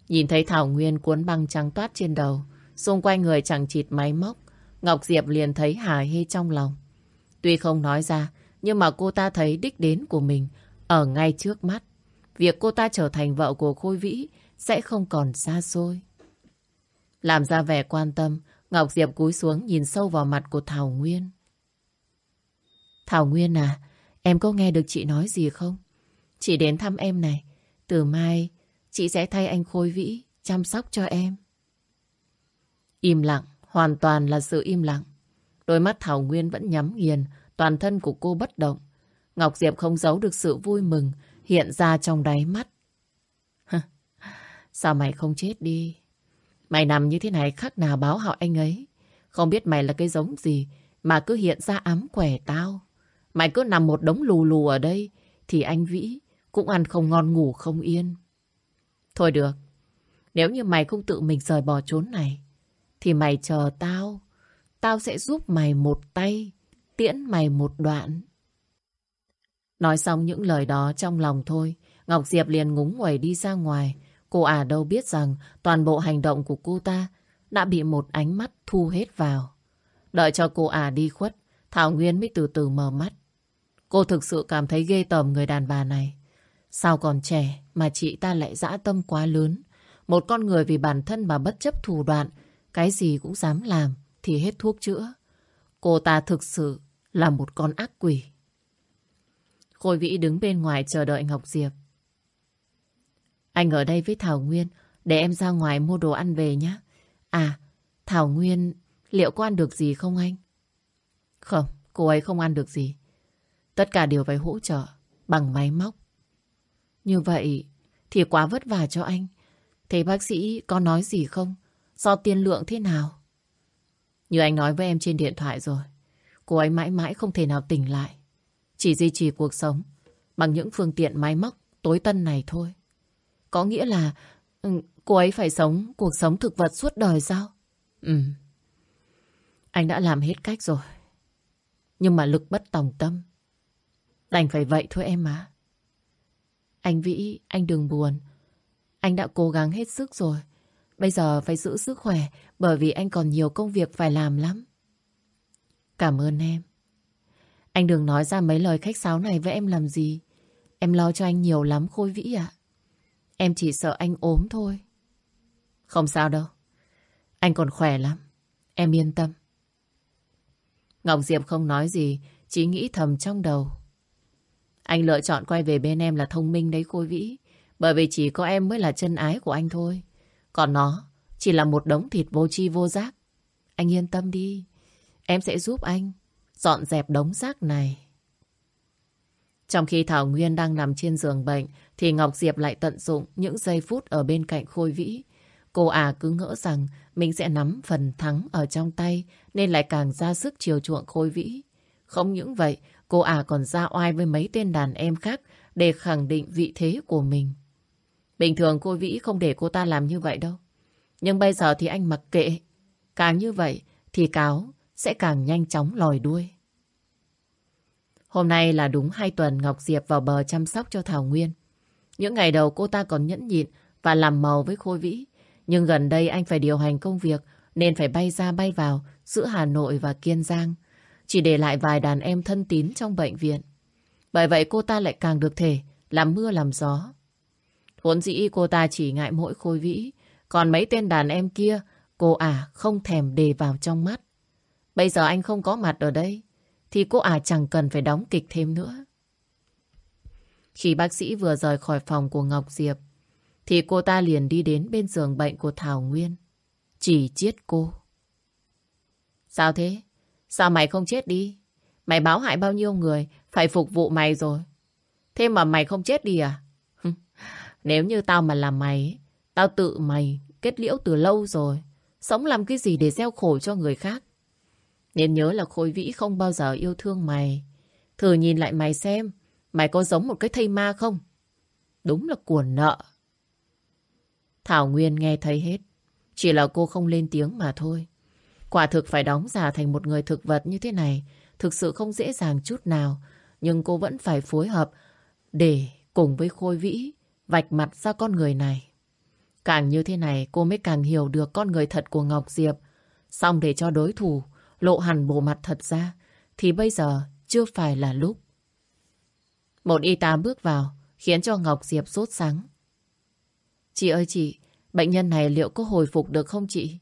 Nhìn thấy Thảo Nguyên cuốn băng trắng toát trên đầu, xung quanh người chẳng chịt máy móc, Ngọc Diệp liền thấy hà hê trong lòng. Tuy không nói ra, nhưng mà cô ta thấy đích đến của mình ở ngay trước mắt. Việc cô ta trở thành vợ của Khôi Vĩ sẽ không còn xa xôi. Làm ra vẻ quan tâm, Ngọc Diệp cúi xuống nhìn sâu vào mặt của Thảo Nguyên. Thảo Nguyên à, em có nghe được chị nói gì không? Chị đến thăm em này. Từ mai, chị sẽ thay anh Khôi Vĩ chăm sóc cho em. Im lặng, hoàn toàn là sự im lặng. Đôi mắt Thảo Nguyên vẫn nhắm nghiền, toàn thân của cô bất động. Ngọc Diệp không giấu được sự vui mừng hiện ra trong đáy mắt. Sao mày không chết đi? Mày nằm như thế này khác nào báo hạo anh ấy. Không biết mày là cái giống gì mà cứ hiện ra ám quẻ tao. Mày cứ nằm một đống lù lù ở đây thì anh Vĩ cũng ăn không ngon ngủ không yên. Thôi được, nếu như mày không tự mình rời bỏ trốn này thì mày chờ tao. Tao sẽ giúp mày một tay, tiễn mày một đoạn. Nói xong những lời đó trong lòng thôi, Ngọc Diệp liền ngúng nguẩy đi ra ngoài. Cô à đâu biết rằng toàn bộ hành động của cô ta đã bị một ánh mắt thu hết vào. Đợi cho cô à đi khuất, Thảo Nguyên mới từ từ mở mắt. Cô thực sự cảm thấy ghê tởm người đàn bà này. Sao còn trẻ mà chị ta lại dã tâm quá lớn. Một con người vì bản thân mà bất chấp thủ đoạn, cái gì cũng dám làm thì hết thuốc chữa. Cô ta thực sự là một con ác quỷ. Khôi Vĩ đứng bên ngoài chờ đợi Ngọc Diệp. Anh ở đây với Thảo Nguyên, để em ra ngoài mua đồ ăn về nhé. À, Thảo Nguyên, liệu có ăn được gì không anh? Không, cô ấy không ăn được gì. Tất cả đều phải hỗ trợ bằng máy móc. Như vậy thì quá vất vả cho anh. Thế bác sĩ có nói gì không? Do tiên lượng thế nào? Như anh nói với em trên điện thoại rồi. Cô ấy mãi mãi không thể nào tỉnh lại. Chỉ duy trì cuộc sống bằng những phương tiện máy móc tối tân này thôi. Có nghĩa là ừ, cô ấy phải sống cuộc sống thực vật suốt đời sao? Ừ. Anh đã làm hết cách rồi. Nhưng mà lực bất tòng tâm. Đành phải vậy thôi em á. Anh Vĩ, anh đừng buồn. Anh đã cố gắng hết sức rồi. Bây giờ phải giữ sức khỏe bởi vì anh còn nhiều công việc phải làm lắm. Cảm ơn em. Anh đừng nói ra mấy lời khách sáo này với em làm gì. Em lo cho anh nhiều lắm Khôi Vĩ ạ. Em chỉ sợ anh ốm thôi. Không sao đâu. Anh còn khỏe lắm. Em yên tâm. Ngọc Diệp không nói gì, chỉ nghĩ thầm trong đầu. Anh lựa chọn quay về bên em là thông minh đấy Khôi Vĩ. Bởi vì chỉ có em mới là chân ái của anh thôi. Còn nó chỉ là một đống thịt vô chi vô giác. Anh yên tâm đi. Em sẽ giúp anh dọn dẹp đống rác này. Trong khi Thảo Nguyên đang nằm trên giường bệnh, thì Ngọc Diệp lại tận dụng những giây phút ở bên cạnh Khôi Vĩ. Cô à cứ ngỡ rằng mình sẽ nắm phần thắng ở trong tay, nên lại càng ra sức chiều chuộng Khôi Vĩ. Không những vậy, cô à còn ra oai với mấy tên đàn em khác để khẳng định vị thế của mình. Bình thường Khôi Vĩ không để cô ta làm như vậy đâu. Nhưng bây giờ thì anh mặc kệ. Càng như vậy thì cáo sẽ càng nhanh chóng lòi đuôi. Hôm nay là đúng hai tuần Ngọc Diệp vào bờ chăm sóc cho Thảo Nguyên. Những ngày đầu cô ta còn nhẫn nhịn và làm màu với Khôi Vĩ. Nhưng gần đây anh phải điều hành công việc nên phải bay ra bay vào giữa Hà Nội và Kiên Giang. Chỉ để lại vài đàn em thân tín trong bệnh viện. Bởi vậy cô ta lại càng được thể làm mưa làm gió. Vốn dĩ cô ta chỉ ngại mỗi Khôi Vĩ. Còn mấy tên đàn em kia, cô ả không thèm đề vào trong mắt. Bây giờ anh không có mặt ở đây thì cô ả chẳng cần phải đóng kịch thêm nữa. Khi bác sĩ vừa rời khỏi phòng của Ngọc Diệp thì cô ta liền đi đến bên giường bệnh của Thảo Nguyên. Chỉ chiết cô. Sao thế? Sao mày không chết đi? Mày báo hại bao nhiêu người phải phục vụ mày rồi. Thế mà mày không chết đi à? [LAUGHS] Nếu như tao mà làm mày, tao tự mày kết liễu từ lâu rồi. Sống làm cái gì để gieo khổ cho người khác? Nên nhớ là Khôi Vĩ không bao giờ yêu thương mày. Thử nhìn lại mày xem, mày có giống một cái thây ma không? Đúng là cuồn nợ. Thảo Nguyên nghe thấy hết. Chỉ là cô không lên tiếng mà thôi. Quả thực phải đóng giả thành một người thực vật như thế này, thực sự không dễ dàng chút nào. Nhưng cô vẫn phải phối hợp để cùng với Khôi Vĩ vạch mặt ra con người này. Càng như thế này cô mới càng hiểu được con người thật của Ngọc Diệp. Xong để cho đối thủ lộ hẳn bộ mặt thật ra thì bây giờ chưa phải là lúc. Một y tá bước vào khiến cho Ngọc Diệp sốt sắng. Chị ơi chị, bệnh nhân này liệu có hồi phục được không chị?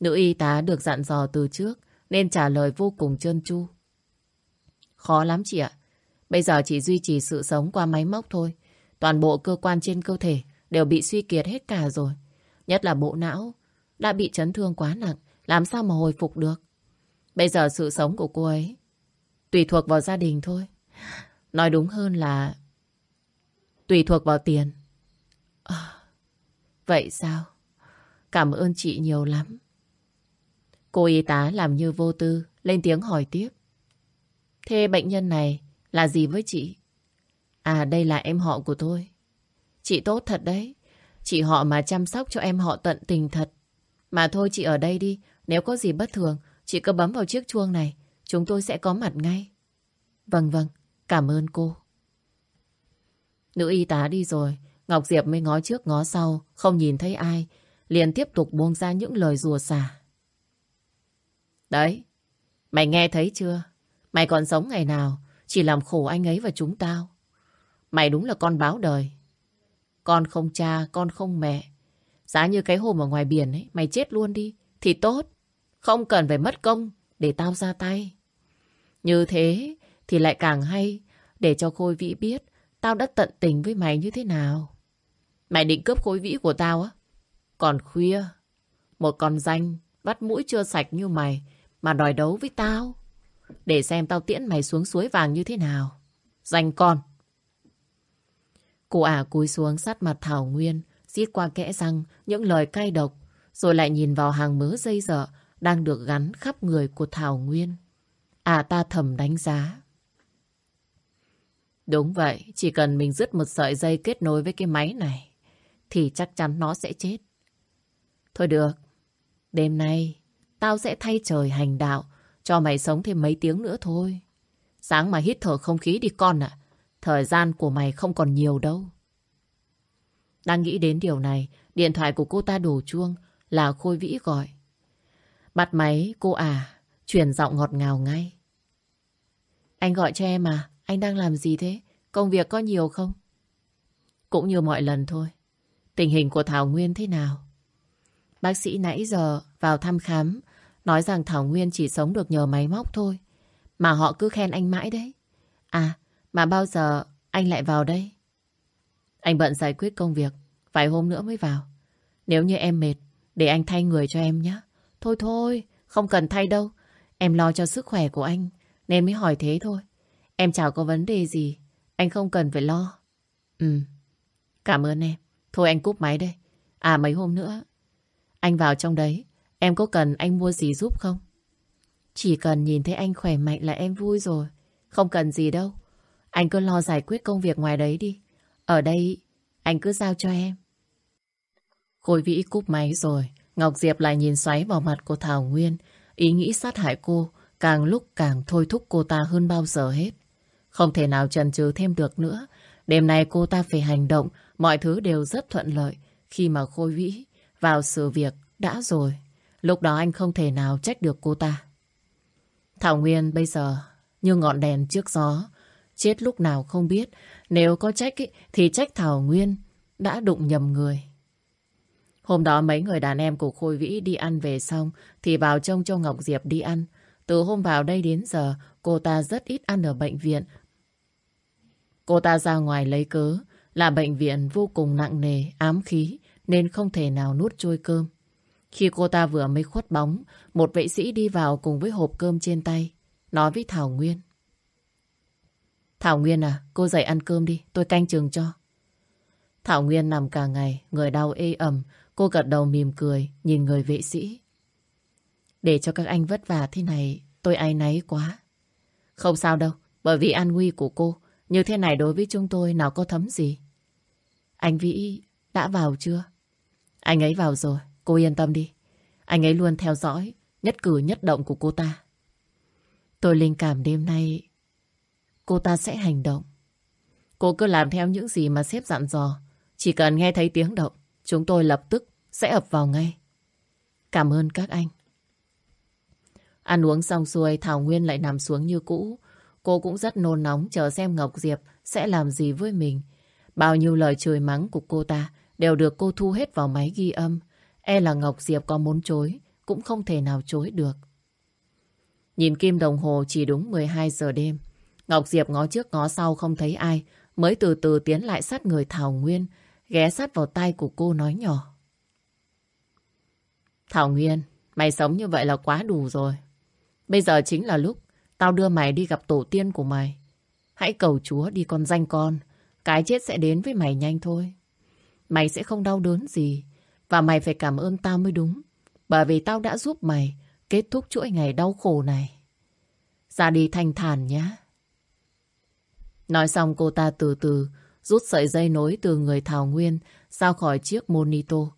Nữ y tá được dặn dò từ trước nên trả lời vô cùng trơn tru. Khó lắm chị ạ. Bây giờ chỉ duy trì sự sống qua máy móc thôi. Toàn bộ cơ quan trên cơ thể đều bị suy kiệt hết cả rồi. Nhất là bộ não đã bị chấn thương quá nặng. Làm sao mà hồi phục được? Bây giờ sự sống của cô ấy tùy thuộc vào gia đình thôi. Nói đúng hơn là tùy thuộc vào tiền. À, vậy sao? Cảm ơn chị nhiều lắm. Cô y tá làm như vô tư, lên tiếng hỏi tiếp. Thế bệnh nhân này là gì với chị? À đây là em họ của tôi. Chị tốt thật đấy. Chị họ mà chăm sóc cho em họ tận tình thật. Mà thôi chị ở đây đi. Nếu có gì bất thường, chị cứ bấm vào chiếc chuông này. Chúng tôi sẽ có mặt ngay. Vâng vâng, cảm ơn cô. Nữ y tá đi rồi. Ngọc Diệp mới ngó trước ngó sau, không nhìn thấy ai. Liền tiếp tục buông ra những lời rùa xả. Đấy, mày nghe thấy chưa? Mày còn sống ngày nào, chỉ làm khổ anh ấy và chúng tao. Mày đúng là con báo đời. Con không cha, con không mẹ. Giá như cái hôm ở ngoài biển ấy, mày chết luôn đi, thì tốt. Không cần phải mất công để tao ra tay. Như thế thì lại càng hay để cho Khôi Vĩ biết tao đã tận tình với mày như thế nào. Mày định cướp Khôi Vĩ của tao á? Còn khuya, một con danh bắt mũi chưa sạch như mày mà đòi đấu với tao. Để xem tao tiễn mày xuống suối vàng như thế nào. Danh con. Cô ả cúi xuống sát mặt Thảo Nguyên, giết qua kẽ răng những lời cay độc, rồi lại nhìn vào hàng mớ dây dở đang được gắn khắp người của Thảo Nguyên. À ta thầm đánh giá. Đúng vậy, chỉ cần mình dứt một sợi dây kết nối với cái máy này, thì chắc chắn nó sẽ chết. Thôi được, đêm nay tao sẽ thay trời hành đạo, cho mày sống thêm mấy tiếng nữa thôi. Sáng mà hít thở không khí đi con ạ. Thời gian của mày không còn nhiều đâu. Đang nghĩ đến điều này, điện thoại của cô ta đổ chuông là Khôi Vĩ gọi. Bắt máy, cô à, chuyển giọng ngọt ngào ngay. Anh gọi cho em à, anh đang làm gì thế? Công việc có nhiều không? Cũng như mọi lần thôi. Tình hình của Thảo Nguyên thế nào? Bác sĩ nãy giờ vào thăm khám, nói rằng Thảo Nguyên chỉ sống được nhờ máy móc thôi. Mà họ cứ khen anh mãi đấy. À, mà bao giờ anh lại vào đây? Anh bận giải quyết công việc, vài hôm nữa mới vào. Nếu như em mệt, để anh thay người cho em nhé. Thôi thôi, không cần thay đâu. Em lo cho sức khỏe của anh, nên mới hỏi thế thôi. Em chả có vấn đề gì, anh không cần phải lo. Ừ, cảm ơn em. Thôi anh cúp máy đây. À mấy hôm nữa, anh vào trong đấy, em có cần anh mua gì giúp không? Chỉ cần nhìn thấy anh khỏe mạnh là em vui rồi. Không cần gì đâu. Anh cứ lo giải quyết công việc ngoài đấy đi. Ở đây, anh cứ giao cho em. Khôi Vĩ cúp máy rồi. Ngọc Diệp lại nhìn xoáy vào mặt của Thảo Nguyên. Ý nghĩ sát hại cô càng lúc càng thôi thúc cô ta hơn bao giờ hết. Không thể nào chần chừ thêm được nữa. Đêm nay cô ta phải hành động. Mọi thứ đều rất thuận lợi khi mà Khôi Vĩ vào sự việc đã rồi. Lúc đó anh không thể nào trách được cô ta. Thảo Nguyên bây giờ như ngọn đèn trước gió. Chết lúc nào không biết. Nếu có trách ý, thì trách Thảo Nguyên đã đụng nhầm người. Hôm đó mấy người đàn em của Khôi Vĩ đi ăn về xong thì vào trông cho Ngọc Diệp đi ăn. Từ hôm vào đây đến giờ cô ta rất ít ăn ở bệnh viện. Cô ta ra ngoài lấy cớ là bệnh viện vô cùng nặng nề, ám khí nên không thể nào nuốt trôi cơm. Khi cô ta vừa mới khuất bóng, một vệ sĩ đi vào cùng với hộp cơm trên tay, nói với Thảo Nguyên. Thảo Nguyên à, cô dậy ăn cơm đi, tôi canh chừng cho. Thảo Nguyên nằm cả ngày, người đau ê ẩm, cô gật đầu mỉm cười, nhìn người vệ sĩ. Để cho các anh vất vả thế này, tôi áy náy quá. Không sao đâu, bởi vì an nguy của cô, như thế này đối với chúng tôi nào có thấm gì. Anh Vĩ đã vào chưa? Anh ấy vào rồi, cô yên tâm đi. Anh ấy luôn theo dõi nhất cử nhất động của cô ta. Tôi linh cảm đêm nay cô ta sẽ hành động. Cô cứ làm theo những gì mà sếp dặn dò. Chỉ cần nghe thấy tiếng động, chúng tôi lập tức sẽ ập vào ngay. Cảm ơn các anh. Ăn uống xong xuôi, Thảo Nguyên lại nằm xuống như cũ. Cô cũng rất nôn nóng chờ xem Ngọc Diệp sẽ làm gì với mình. Bao nhiêu lời chửi mắng của cô ta đều được cô thu hết vào máy ghi âm. E là Ngọc Diệp có muốn chối, cũng không thể nào chối được. Nhìn kim đồng hồ chỉ đúng 12 giờ đêm. Ngọc Diệp ngó trước ngó sau không thấy ai, mới từ từ tiến lại sát người Thảo Nguyên, ghé sát vào tay của cô nói nhỏ. Thảo Nguyên, mày sống như vậy là quá đủ rồi. Bây giờ chính là lúc tao đưa mày đi gặp tổ tiên của mày. Hãy cầu Chúa đi con danh con, cái chết sẽ đến với mày nhanh thôi. Mày sẽ không đau đớn gì, và mày phải cảm ơn tao mới đúng. Bởi vì tao đã giúp mày kết thúc chuỗi ngày đau khổ này. Ra đi thanh thản nhé. Nói xong cô ta từ từ rút sợi dây nối từ người Thảo Nguyên ra khỏi chiếc monitor.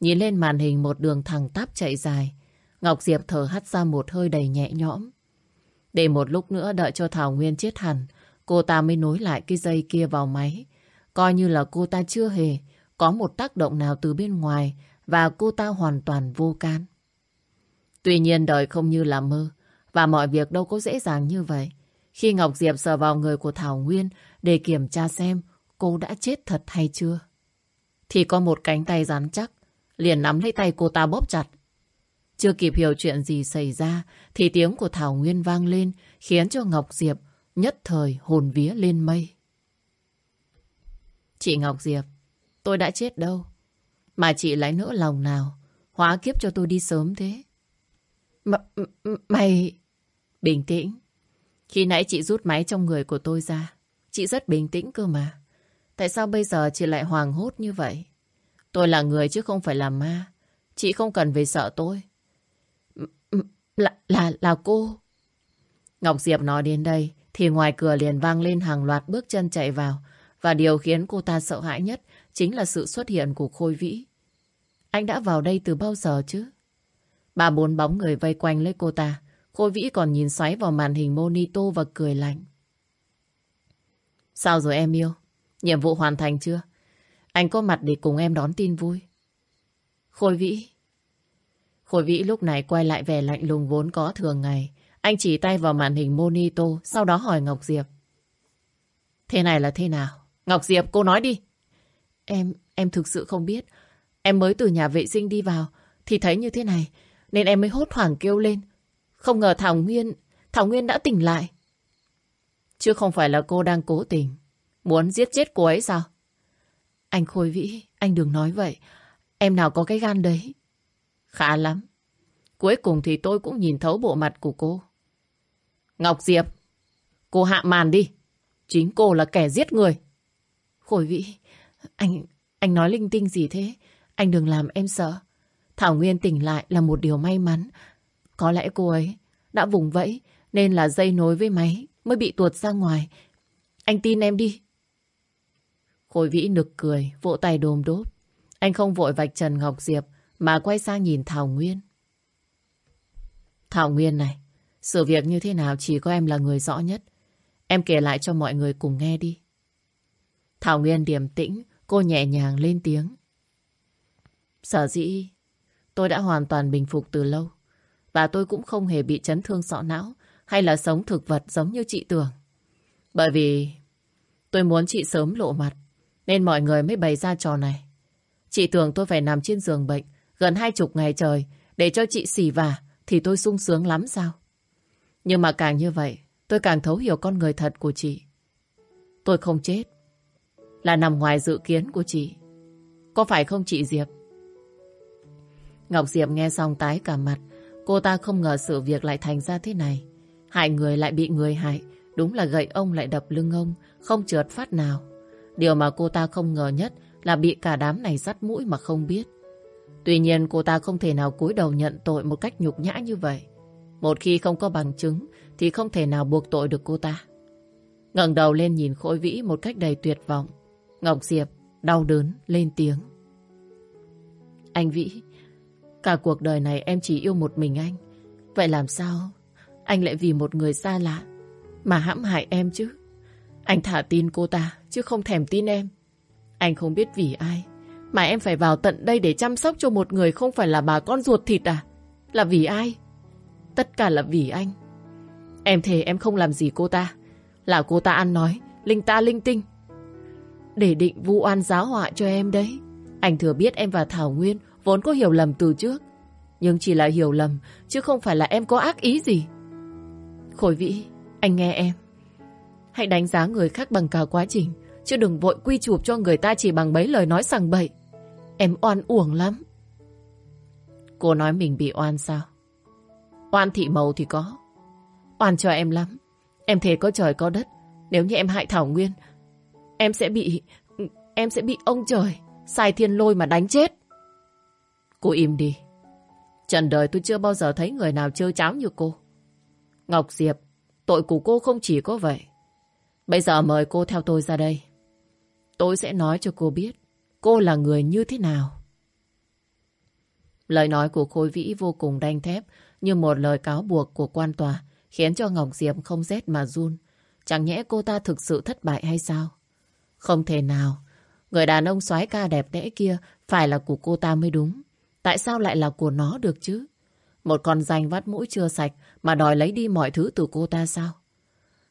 Nhìn lên màn hình một đường thẳng tắp chạy dài. Ngọc Diệp thở hắt ra một hơi đầy nhẹ nhõm. Để một lúc nữa đợi cho Thảo Nguyên chết hẳn, cô ta mới nối lại cái dây kia vào máy. Coi như là cô ta chưa hề có một tác động nào từ bên ngoài và cô ta hoàn toàn vô can. Tuy nhiên đời không như là mơ và mọi việc đâu có dễ dàng như vậy. Khi Ngọc Diệp sờ vào người của Thảo Nguyên để kiểm tra xem cô đã chết thật hay chưa. Thì có một cánh tay rắn chắc liền nắm lấy tay cô ta bóp chặt. Chưa kịp hiểu chuyện gì xảy ra thì tiếng của Thảo Nguyên vang lên khiến cho Ngọc Diệp nhất thời hồn vía lên mây. Chị Ngọc Diệp, tôi đã chết đâu. Mà chị lại nỡ lòng nào hóa kiếp cho tôi đi sớm thế. M mày... Bình tĩnh. Khi nãy chị rút máy trong người của tôi ra. Chị rất bình tĩnh cơ mà. Tại sao bây giờ chị lại hoàng hốt như vậy? Tôi là người chứ không phải là ma. Chị không cần phải sợ tôi. Là, là, là cô. Ngọc Diệp nói đến đây thì ngoài cửa liền vang lên hàng loạt bước chân chạy vào. Và điều khiến cô ta sợ hãi nhất chính là sự xuất hiện của Khôi Vĩ. Anh đã vào đây từ bao giờ chứ? bà bốn bóng người vây quanh lấy cô ta. Khôi Vĩ còn nhìn xoáy vào màn hình monitor và cười lạnh. Sao rồi em yêu? Nhiệm vụ hoàn thành chưa? Anh có mặt để cùng em đón tin vui. Khôi Vĩ. Khôi Vĩ lúc này quay lại vẻ lạnh lùng vốn có thường ngày. Anh chỉ tay vào màn hình monitor, sau đó hỏi Ngọc Diệp. Thế này là thế nào? Ngọc Diệp, cô nói đi. Em, em thực sự không biết. Em mới từ nhà vệ sinh đi vào, thì thấy như thế này, nên em mới hốt hoảng kêu lên. Không ngờ Thảo Nguyên, Thảo Nguyên đã tỉnh lại. Chứ không phải là cô đang cố tình, muốn giết chết cô ấy sao? Anh Khôi Vĩ, anh đừng nói vậy. Em nào có cái gan đấy. Khá lắm. Cuối cùng thì tôi cũng nhìn thấu bộ mặt của cô. Ngọc Diệp, cô hạ màn đi. Chính cô là kẻ giết người. Khôi Vĩ, anh anh nói linh tinh gì thế? Anh đừng làm em sợ. Thảo Nguyên tỉnh lại là một điều may mắn. Có lẽ cô ấy đã vùng vẫy nên là dây nối với máy mới bị tuột ra ngoài. Anh tin em đi. Khôi Vĩ nực cười, vỗ tay đồm đốp. Anh không vội vạch Trần Ngọc Diệp mà quay sang nhìn Thảo Nguyên. Thảo Nguyên này, sự việc như thế nào chỉ có em là người rõ nhất. Em kể lại cho mọi người cùng nghe đi. Thảo Nguyên điềm tĩnh, cô nhẹ nhàng lên tiếng. Sở dĩ tôi đã hoàn toàn bình phục từ lâu. Và tôi cũng không hề bị chấn thương sọ não hay là sống thực vật giống như chị tưởng. Bởi vì tôi muốn chị sớm lộ mặt nên mọi người mới bày ra trò này. Chị tưởng tôi phải nằm trên giường bệnh, gần hai chục ngày trời, để cho chị xỉ vả, thì tôi sung sướng lắm sao? Nhưng mà càng như vậy, tôi càng thấu hiểu con người thật của chị. Tôi không chết, là nằm ngoài dự kiến của chị. Có phải không chị Diệp? Ngọc Diệp nghe xong tái cả mặt. Cô ta không ngờ sự việc lại thành ra thế này. Hại người lại bị người hại. Đúng là gậy ông lại đập lưng ông. Không trượt phát nào. Điều mà cô ta không ngờ nhất là bị cả đám này dắt mũi mà không biết. Tuy nhiên cô ta không thể nào cúi đầu nhận tội một cách nhục nhã như vậy. Một khi không có bằng chứng thì không thể nào buộc tội được cô ta. ngẩng đầu lên nhìn Khôi Vĩ một cách đầy tuyệt vọng. Ngọc Diệp đau đớn lên tiếng. Anh Vĩ, cả cuộc đời này em chỉ yêu một mình anh. Vậy làm sao anh lại vì một người xa lạ mà hãm hại em chứ? Anh thả tin cô ta chứ không thèm tin em. Anh không biết vì ai mà em phải vào tận đây để chăm sóc cho một người không phải là bà con ruột thịt à? Là vì ai? Tất cả là vì anh. Em thề em không làm gì cô ta. Là cô ta ăn nói, linh ta linh tinh. Để định vu oan giáo họa cho em đấy. Anh thừa biết em và Thảo Nguyên vốn có hiểu lầm từ trước. Nhưng chỉ là hiểu lầm, chứ không phải là em có ác ý gì. Khôi Vĩ, anh nghe em. Hãy đánh giá người khác bằng cả quá trình, chứ đừng vội quy chụp cho người ta chỉ bằng mấy lời nói sằng bậy. Em oan uổng lắm. Cô nói mình bị oan sao? Oan thị màu thì có. Oan cho em lắm. Em thề có trời có đất. Nếu như em hại Thảo Nguyên, em sẽ bị... Em sẽ bị ông trời, sai thiên lôi mà đánh chết. Cô im đi. Trần đời tôi chưa bao giờ thấy người nào chơi cháo như cô. Ngọc Diệp, tội của cô không chỉ có vậy. Bây giờ mời cô theo tôi ra đây. Tôi sẽ nói cho cô biết cô là người như thế nào. Lời nói của Khôi Vĩ vô cùng đanh thép, như một lời cáo buộc của quan tòa, khiến cho Ngọc Diệp không rét mà run. Chẳng nhẽ cô ta thực sự thất bại hay sao? Không thể nào. Người đàn ông soái ca đẹp đẽ kia phải là của cô ta mới đúng. Tại sao lại là của nó được chứ? Một con danh vắt mũi chưa sạch mà đòi lấy đi mọi thứ từ cô ta sao?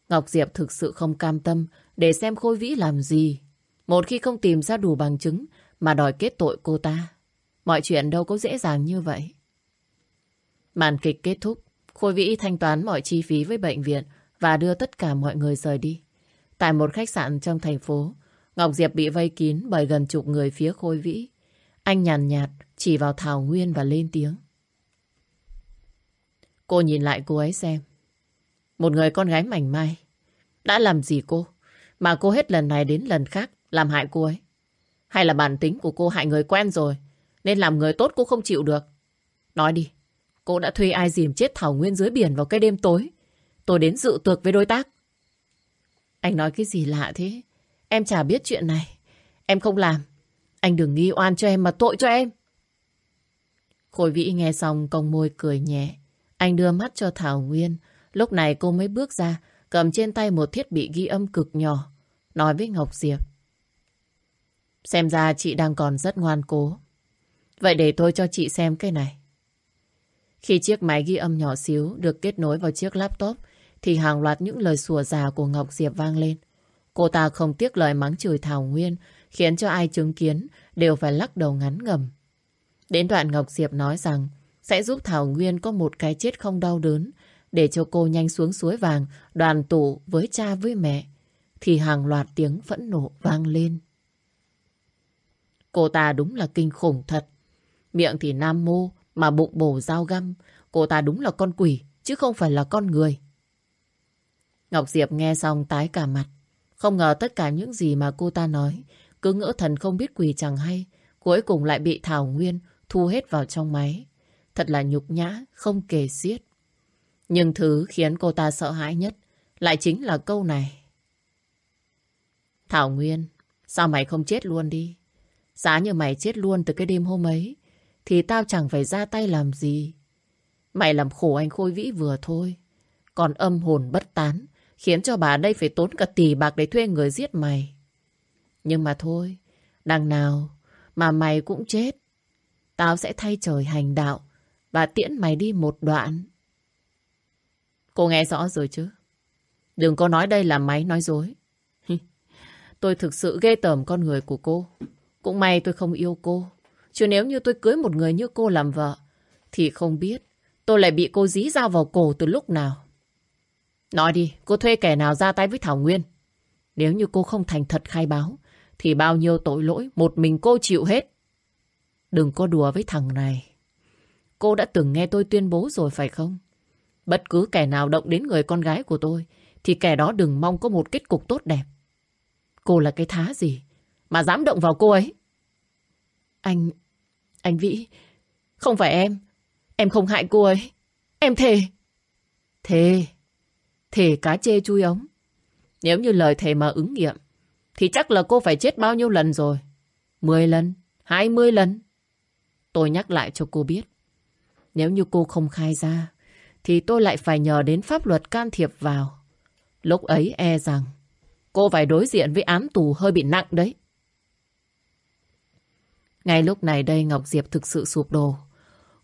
Ngọc Diệp thực sự không cam tâm để xem Khôi Vĩ làm gì. Một khi không tìm ra đủ bằng chứng mà đòi kết tội cô ta. Mọi chuyện đâu có dễ dàng như vậy. Màn kịch kết thúc, Khôi Vĩ thanh toán mọi chi phí với bệnh viện và đưa tất cả mọi người rời đi. Tại một khách sạn trong thành phố, Ngọc Diệp bị vây kín bởi gần chục người phía Khôi Vĩ. Anh nhàn nhạt, chỉ vào Thảo Nguyên và lên tiếng. Cô nhìn lại cô ấy xem. Một người con gái mảnh mai. Đã làm gì cô? Mà cô hết lần này đến lần khác làm hại cô ấy. Hay là bản tính của cô hại người quen rồi, nên làm người tốt cô không chịu được. Nói đi, cô đã thuê ai dìm chết Thảo Nguyên dưới biển vào cái đêm tối. Tôi đến dự tược với đối tác. Anh nói cái gì lạ thế? Em chả biết chuyện này. Em không làm. Anh đừng nghi oan cho em mà tội cho em. Khôi Vĩ nghe xong cong môi cười nhẹ. Anh đưa mắt cho Thảo Nguyên. Lúc này cô mới bước ra, cầm trên tay một thiết bị ghi âm cực nhỏ. Nói với Ngọc Diệp. Xem ra chị đang còn rất ngoan cố. Vậy để tôi cho chị xem cái này. Khi chiếc máy ghi âm nhỏ xíu được kết nối vào chiếc laptop, thì hàng loạt những lời sủa già của Ngọc Diệp vang lên. Cô ta không tiếc lời mắng chửi Thảo Nguyên, khiến cho ai chứng kiến đều phải lắc đầu ngắn ngầm. Đến đoạn Ngọc Diệp nói rằng sẽ giúp Thảo Nguyên có một cái chết không đau đớn, để cho cô nhanh xuống suối vàng, đoàn tụ với cha với mẹ, thì hàng loạt tiếng phẫn nộ vang lên. Cô ta đúng là kinh khủng thật. Miệng thì nam mô, mà bụng bổ dao găm. Cô ta đúng là con quỷ, chứ không phải là con người. Ngọc Diệp nghe xong tái cả mặt. Không ngờ tất cả những gì mà cô ta nói, cứ ngỡ thần không biết quỷ chẳng hay, cuối cùng lại bị Thảo Nguyên thu hết vào trong máy. Thật là nhục nhã, không kể xiết. Nhưng thứ khiến cô ta sợ hãi nhất lại chính là câu này. Thảo Nguyên, sao mày không chết luôn đi? Giá như mày chết luôn từ cái đêm hôm ấy, thì tao chẳng phải ra tay làm gì. Mày làm khổ anh Khôi Vĩ vừa thôi. Còn âm hồn bất tán, khiến cho bà đây phải tốn cả tỷ bạc để thuê người giết mày. Nhưng mà thôi, đằng nào mà mày cũng chết. Tao sẽ thay trời hành đạo và tiễn mày đi một đoạn. Cô nghe rõ rồi chứ? Đừng có nói đây là máy nói dối. [LAUGHS] tôi thực sự ghê tởm con người của cô. Cũng may tôi không yêu cô. Chứ nếu như tôi cưới một người như cô làm vợ, thì không biết tôi lại bị cô dí dao vào cổ từ lúc nào. Nói đi, cô thuê kẻ nào ra tay với Thảo Nguyên? Nếu như cô không thành thật khai báo, thì bao nhiêu tội lỗi một mình cô chịu hết. Đừng có đùa với thằng này. Cô đã từng nghe tôi tuyên bố rồi phải không? Bất cứ kẻ nào động đến người con gái của tôi, thì kẻ đó đừng mong có một kết cục tốt đẹp. Cô là cái thá gì mà dám động vào cô ấy? Anh... anh Vĩ... Không phải em. Em không hại cô ấy. Em thề. Thề. Thề cá chê chui ống. Nếu như lời thề mà ứng nghiệm, thì chắc là cô phải chết bao nhiêu lần rồi. Mười lần, hai mươi lần. Tôi nhắc lại cho cô biết. Nếu như cô không khai ra, thì tôi lại phải nhờ đến pháp luật can thiệp vào. Lúc ấy e rằng cô phải đối diện với án tù hơi bị nặng đấy. Ngay lúc này đây Ngọc Diệp thực sự sụp đổ.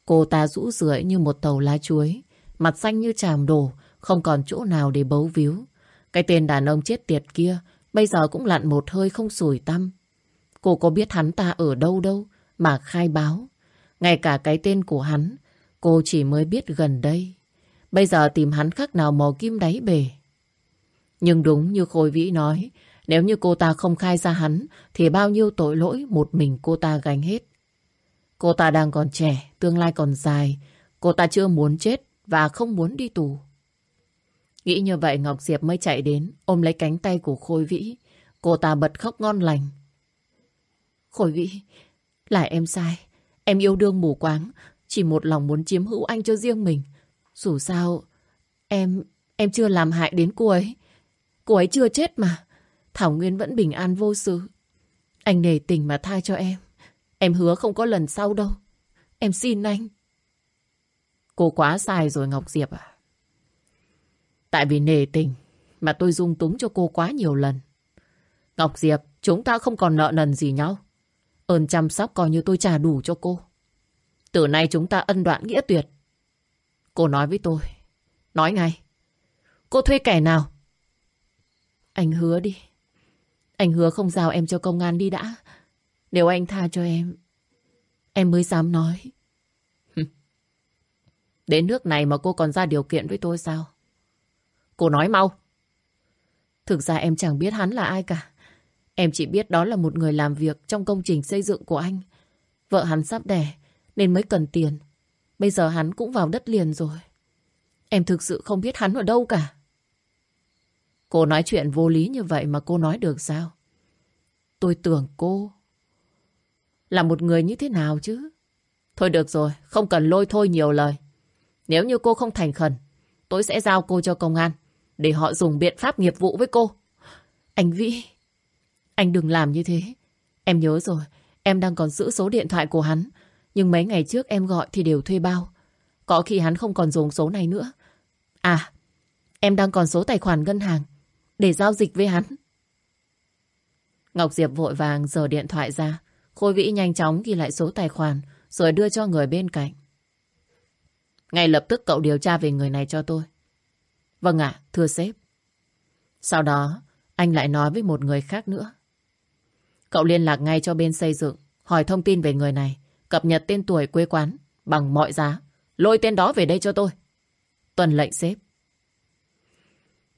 Cô ta rũ rượi như một tàu lá chuối, mặt xanh như tràm đổ, không còn chỗ nào để bấu víu. Cái tên đàn ông chết tiệt kia bây giờ cũng lặn một hơi không sủi tăm. Cô có biết hắn ta ở đâu đâu mà khai báo. Ngay cả cái tên của hắn, cô chỉ mới biết gần đây. Bây giờ tìm hắn khác nào mò kim đáy bể. Nhưng đúng như Khôi Vĩ nói, nếu như cô ta không khai ra hắn, thì bao nhiêu tội lỗi một mình cô ta gánh hết. Cô ta đang còn trẻ, tương lai còn dài. Cô ta chưa muốn chết và không muốn đi tù. Nghĩ như vậy Ngọc Diệp mới chạy đến, ôm lấy cánh tay của Khôi Vĩ. Cô ta bật khóc ngon lành. Khôi Vĩ, là em sai. Em yêu đương mù quáng, chỉ một lòng muốn chiếm hữu anh cho riêng mình. Dù sao, em, em chưa làm hại đến cô ấy. Cô ấy chưa chết mà. Thảo Nguyên vẫn bình an vô sự. Anh nề tình mà tha cho em. Em hứa không có lần sau đâu. Em xin anh. Cô quá sai rồi Ngọc Diệp à. Tại vì nề tình mà tôi dung túng cho cô quá nhiều lần. Ngọc Diệp, chúng ta không còn nợ nần gì nhau. Ơn chăm sóc coi như tôi trả đủ cho cô. Từ nay chúng ta ân đoạn nghĩa tuyệt. Cô nói với tôi. Nói ngay. Cô thuê kẻ nào? Anh hứa đi. Anh hứa không giao em cho công an đi đã. Nếu anh tha cho em, em mới dám nói. Đến nước này mà cô còn ra điều kiện với tôi sao? Cô nói mau. Thực ra em chẳng biết hắn là ai cả. Em chỉ biết đó là một người làm việc trong công trình xây dựng của anh. Vợ hắn sắp đẻ nên mới cần tiền. Bây giờ hắn cũng vào đất liền rồi. Em thực sự không biết hắn ở đâu cả. Cô nói chuyện vô lý như vậy mà cô nói được sao? Tôi tưởng cô là một người như thế nào chứ? Thôi được rồi, không cần lôi thôi nhiều lời. Nếu như cô không thành khẩn, tôi sẽ giao cô cho công an để họ dùng biện pháp nghiệp vụ với cô. Anh Vĩ, anh đừng làm như thế. Em nhớ rồi, em đang còn giữ số điện thoại của hắn. Nhưng mấy ngày trước em gọi thì đều thuê bao. Có khi hắn không còn dùng số này nữa. À, em đang còn số tài khoản ngân hàng để giao dịch với hắn. Ngọc Diệp vội vàng giở điện thoại ra. Khôi Vĩ nhanh chóng ghi lại số tài khoản rồi đưa cho người bên cạnh. Ngay lập tức cậu điều tra về người này cho tôi. Vâng ạ, thưa sếp. Sau đó, anh lại nói với một người khác nữa. Cậu liên lạc ngay cho bên xây dựng, hỏi thông tin về người này, cập nhật tên tuổi quê quán, bằng mọi giá. Lôi tên đó về đây cho tôi. Tuần lệnh sếp.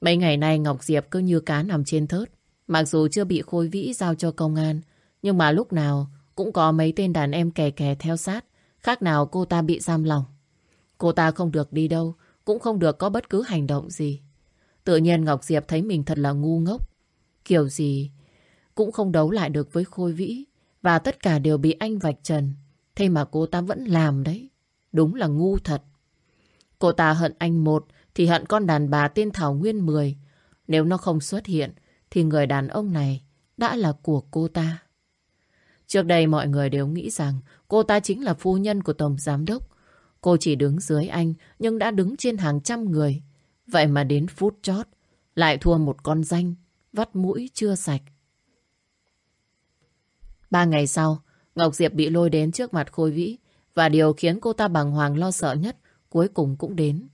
Mấy ngày nay Ngọc Diệp cứ như cá nằm trên thớt. Mặc dù chưa bị Khôi Vĩ giao cho công an, nhưng mà lúc nào cũng có mấy tên đàn em kè kè theo sát, khác nào cô ta bị giam lòng. Cô ta không được đi đâu, cũng không được có bất cứ hành động gì. Tự nhiên Ngọc Diệp thấy mình thật là ngu ngốc. Kiểu gì cũng không đấu lại được với Khôi Vĩ, và tất cả đều bị anh vạch trần. Thế mà cô ta vẫn làm đấy. Đúng là ngu thật. Cô ta hận anh một, thì hận con đàn bà tên Thảo Nguyên mười. Nếu nó không xuất hiện, thì người đàn ông này đã là của cô ta. Trước đây mọi người đều nghĩ rằng cô ta chính là phu nhân của Tổng Giám Đốc. Cô chỉ đứng dưới anh nhưng đã đứng trên hàng trăm người. Vậy mà đến phút chót lại thua một con danh, vắt mũi chưa sạch. Ba ngày sau, Ngọc Diệp bị lôi đến trước mặt Khôi Vĩ và điều khiến cô ta bàng hoàng lo sợ nhất cuối cùng cũng đến.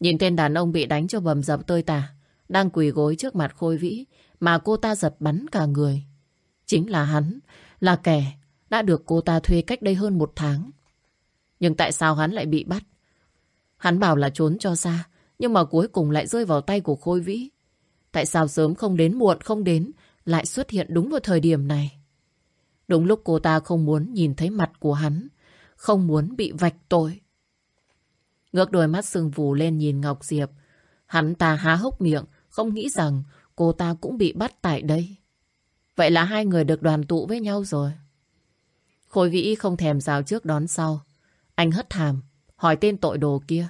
Nhìn tên đàn ông bị đánh cho bầm dập tơi tả đang quỳ gối trước mặt Khôi Vĩ mà cô ta giật bắn cả người. Chính là hắn, là kẻ đã được cô ta thuê cách đây hơn một tháng. Nhưng tại sao hắn lại bị bắt? Hắn bảo là trốn cho xa, nhưng mà cuối cùng lại rơi vào tay của Khôi Vĩ. Tại sao sớm không đến muộn không đến, lại xuất hiện đúng vào thời điểm này? Đúng lúc cô ta không muốn nhìn thấy mặt của hắn, không muốn bị vạch tội. Ngước đôi mắt sưng vù lên nhìn Ngọc Diệp. Hắn ta há hốc miệng, không nghĩ rằng cô ta cũng bị bắt tại đây. Vậy là hai người được đoàn tụ với nhau rồi. Khôi vĩ không thèm rào trước đón sau. Anh hất hàm, hỏi tên tội đồ kia.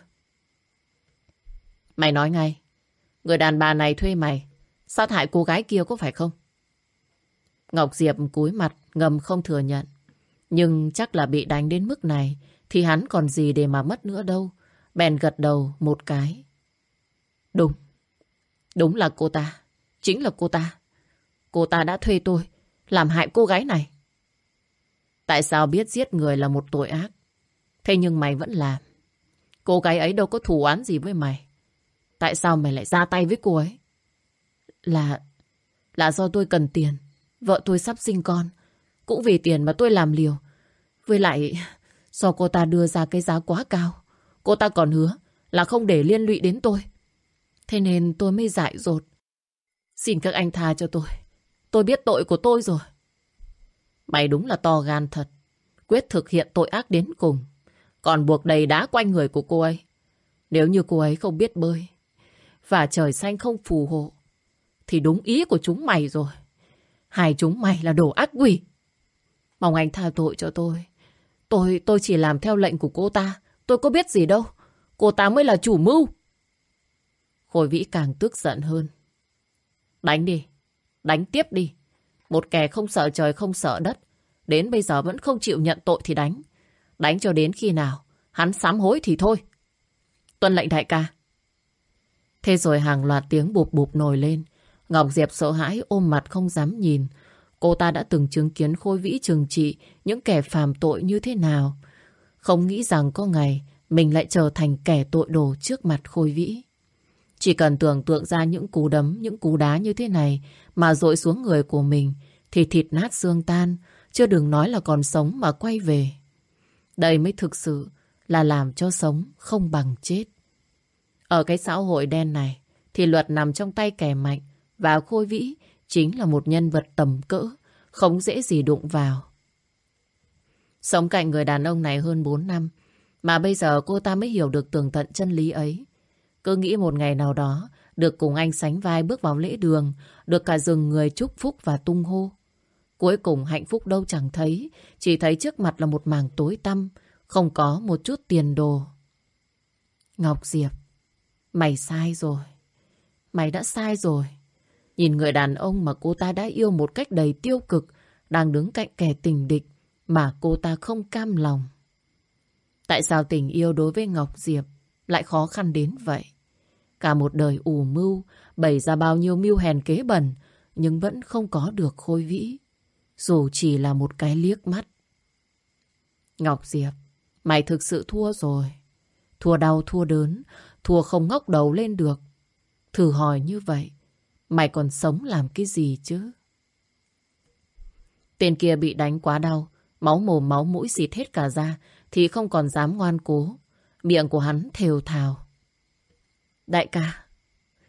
Mày nói ngay, người đàn bà này thuê mày, sát hại cô gái kia có phải không? Ngọc Diệp cúi mặt, ngầm không thừa nhận. Nhưng chắc là bị đánh đến mức này, thì hắn còn gì để mà mất nữa đâu. Bèn gật đầu một cái. Đúng. Đúng là cô ta. Chính là cô ta. Cô ta đã thuê tôi làm hại cô gái này. Tại sao biết giết người là một tội ác? Thế nhưng mày vẫn làm. Cô gái ấy đâu có thù oán gì với mày. Tại sao mày lại ra tay với cô ấy? Là... Là do tôi cần tiền. Vợ tôi sắp sinh con. Cũng vì tiền mà tôi làm liều. Với lại... Do cô ta đưa ra cái giá quá cao. Cô ta còn hứa là không để liên lụy đến tôi. Thế nên tôi mới dại dột. Xin các anh tha cho tôi. Tôi biết tội của tôi rồi. Mày đúng là to gan thật. Quyết thực hiện tội ác đến cùng. Còn buộc đầy đá quanh người của cô ấy. Nếu như cô ấy không biết bơi và trời xanh không phù hộ, thì đúng ý của chúng mày rồi. Hai chúng mày là đồ ác quỷ. Mong anh tha tội cho tôi. Tôi, tôi chỉ làm theo lệnh của cô ta. Tôi có biết gì đâu. Cô ta mới là chủ mưu. Khôi Vĩ càng tức giận hơn. Đánh đi. Đánh tiếp đi. Một kẻ không sợ trời không sợ đất. Đến bây giờ vẫn không chịu nhận tội thì đánh. Đánh cho đến khi nào hắn sám hối thì thôi. Tuân lệnh đại ca. Thế rồi hàng loạt tiếng bụp bụp nổi lên. Ngọc Diệp sợ hãi ôm mặt không dám nhìn. Cô ta đã từng chứng kiến Khôi Vĩ trừng trị những kẻ phàm tội như thế nào. Không nghĩ rằng có ngày mình lại trở thành kẻ tội đồ trước mặt Khôi Vĩ. Chỉ cần tưởng tượng ra những cú đấm, những cú đá như thế này mà dội xuống người của mình thì thịt nát xương tan, chưa đừng nói là còn sống mà quay về. Đây mới thực sự là làm cho sống không bằng chết. Ở cái xã hội đen này thì luật nằm trong tay kẻ mạnh và Khôi Vĩ chính là một nhân vật tầm cỡ, không dễ gì đụng vào. Sống cạnh người đàn ông này hơn 4 năm, mà bây giờ cô ta mới hiểu được tường tận chân lý ấy. Cứ nghĩ một ngày nào đó, được cùng anh sánh vai bước vào lễ đường, được cả rừng người chúc phúc và tung hô. Cuối cùng hạnh phúc đâu chẳng thấy, chỉ thấy trước mặt là một màng tối tăm, không có một chút tiền đồ. Ngọc Diệp, mày sai rồi. Mày đã sai rồi. Nhìn người đàn ông mà cô ta đã yêu một cách đầy tiêu cực, đang đứng cạnh kẻ tình địch mà cô ta không cam lòng. Tại sao tình yêu đối với Ngọc Diệp lại khó khăn đến vậy? Cả một đời ủ mưu, bày ra bao nhiêu mưu hèn kế bẩn, nhưng vẫn không có được khôi vĩ. Dù chỉ là một cái liếc mắt. Ngọc Diệp, mày thực sự thua rồi. Thua đau, thua đớn, thua không ngóc đầu lên được. Thử hỏi như vậy, mày còn sống làm cái gì chứ? Tên kia bị đánh quá đau, máu mồm máu mũi xịt hết cả ra, thì không còn dám ngoan cố. Miệng của hắn thều thào. Đại ca,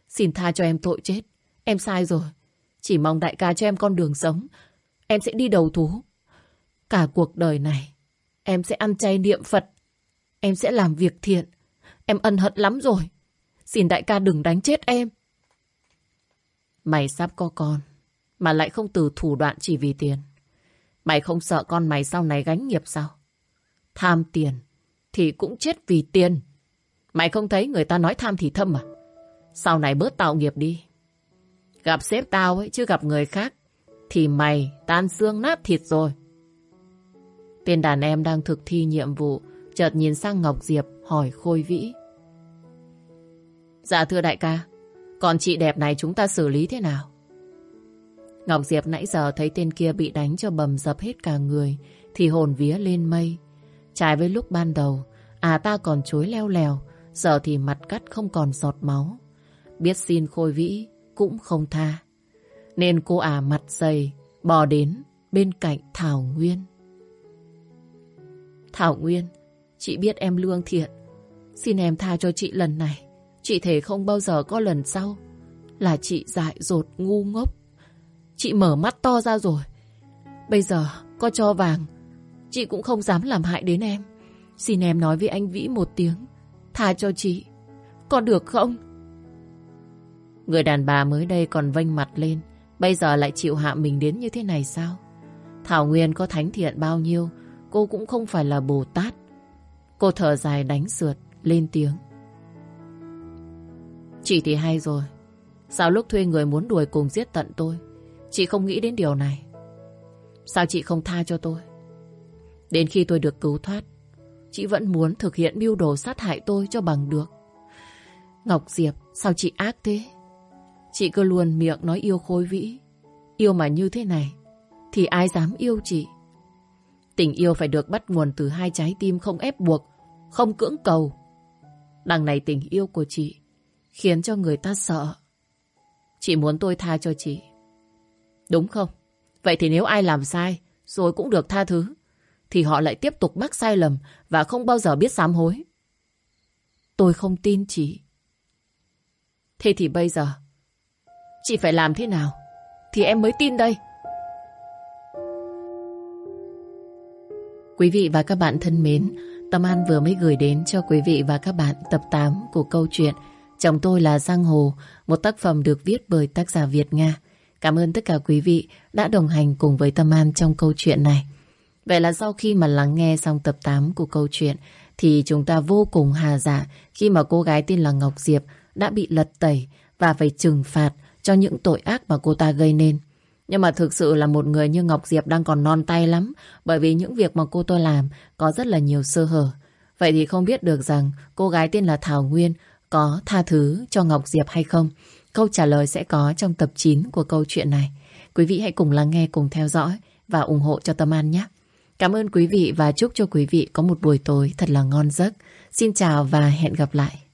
xin tha cho em tội chết. Em sai rồi. Chỉ mong đại ca cho em con đường sống. Em sẽ đi đầu thú. Cả cuộc đời này, em sẽ ăn chay niệm Phật. Em sẽ làm việc thiện. Em ân hận lắm rồi. Xin đại ca đừng đánh chết em. Mày sắp có con, mà lại không từ thủ đoạn chỉ vì tiền. Mày không sợ con mày sau này gánh nghiệp sao? Tham tiền thì cũng chết vì tiền. Mày không thấy người ta nói tham thì thâm à? Sau này bớt tạo nghiệp đi. Gặp sếp tao ấy chứ gặp người khác thì mày tan xương nát thịt rồi. Tên đàn em đang thực thi nhiệm vụ chợt nhìn sang Ngọc Diệp hỏi Khôi Vĩ. Dạ thưa đại ca, còn chị đẹp này chúng ta xử lý thế nào? Ngọc Diệp nãy giờ thấy tên kia bị đánh cho bầm dập hết cả người thì hồn vía lên mây. Trái với lúc ban đầu, à ta còn chối leo lèo, giờ thì mặt cắt không còn giọt máu. Biết xin khôi vĩ, cũng không tha. Nên cô à mặt dày, bò đến bên cạnh Thảo Nguyên. Thảo Nguyên, chị biết em lương thiện. Xin em tha cho chị lần này. Chị thể không bao giờ có lần sau. Là chị dại dột, ngu ngốc. Chị mở mắt to ra rồi. Bây giờ có cho vàng, Chị cũng không dám làm hại đến em Xin em nói với anh Vĩ một tiếng, Tha cho chị Có được không Người đàn bà mới đây còn vênh mặt lên, Bây giờ lại chịu hạ mình đến như thế này sao Thảo Nguyên có thánh thiện bao nhiêu, Cô cũng không phải là Bồ Tát Cô thở dài đánh sượt, Lên tiếng Chị thì hay rồi Sao lúc thuê người muốn đuổi cùng giết tận tôi Chị không nghĩ đến điều này Sao chị không tha cho tôi Đến khi tôi được cứu thoát chị vẫn muốn thực hiện mưu đồ sát hại tôi cho bằng được. Ngọc Diệp, sao chị ác thế? Chị cứ luôn miệng nói yêu khôi vĩ. Yêu mà như thế này, thì ai dám yêu chị? Tình yêu phải được bắt nguồn từ hai trái tim không ép buộc, không cưỡng cầu. Đằng này tình yêu của chị khiến cho người ta sợ. Chị muốn tôi tha cho chị. Đúng không? Vậy thì nếu ai làm sai rồi cũng được tha thứ thì họ lại tiếp tục mắc sai lầm và không bao giờ biết sám hối. Tôi không tin chị. Thế thì bây giờ chị phải làm thế nào thì em mới tin đây. Quý vị và các bạn thân mến, Tâm An vừa mới gửi đến cho quý vị và các bạn tập 8 của câu chuyện Chồng tôi là Giang Hồ, một tác phẩm được viết bởi tác giả Việt Nga. Cảm ơn tất cả quý vị đã đồng hành cùng với Tâm An trong câu chuyện này. Vậy là sau khi mà lắng nghe xong tập 8 của câu chuyện thì chúng ta vô cùng hà dạ khi mà cô gái tên là Ngọc Diệp đã bị lật tẩy và phải trừng phạt cho những tội ác mà cô ta gây nên. Nhưng mà thực sự là một người như Ngọc Diệp đang còn non tay lắm bởi vì những việc mà cô tôi làm có rất là nhiều sơ hở. Vậy thì không biết được rằng cô gái tên là Thảo Nguyên có tha thứ cho Ngọc Diệp hay không? Câu trả lời sẽ có trong tập 9 của câu chuyện này. Quý vị hãy cùng lắng nghe, cùng theo dõi và ủng hộ cho Tâm An nhé. Cảm ơn quý vị và chúc cho quý vị có một buổi tối thật là ngon giấc. Xin chào và hẹn gặp lại.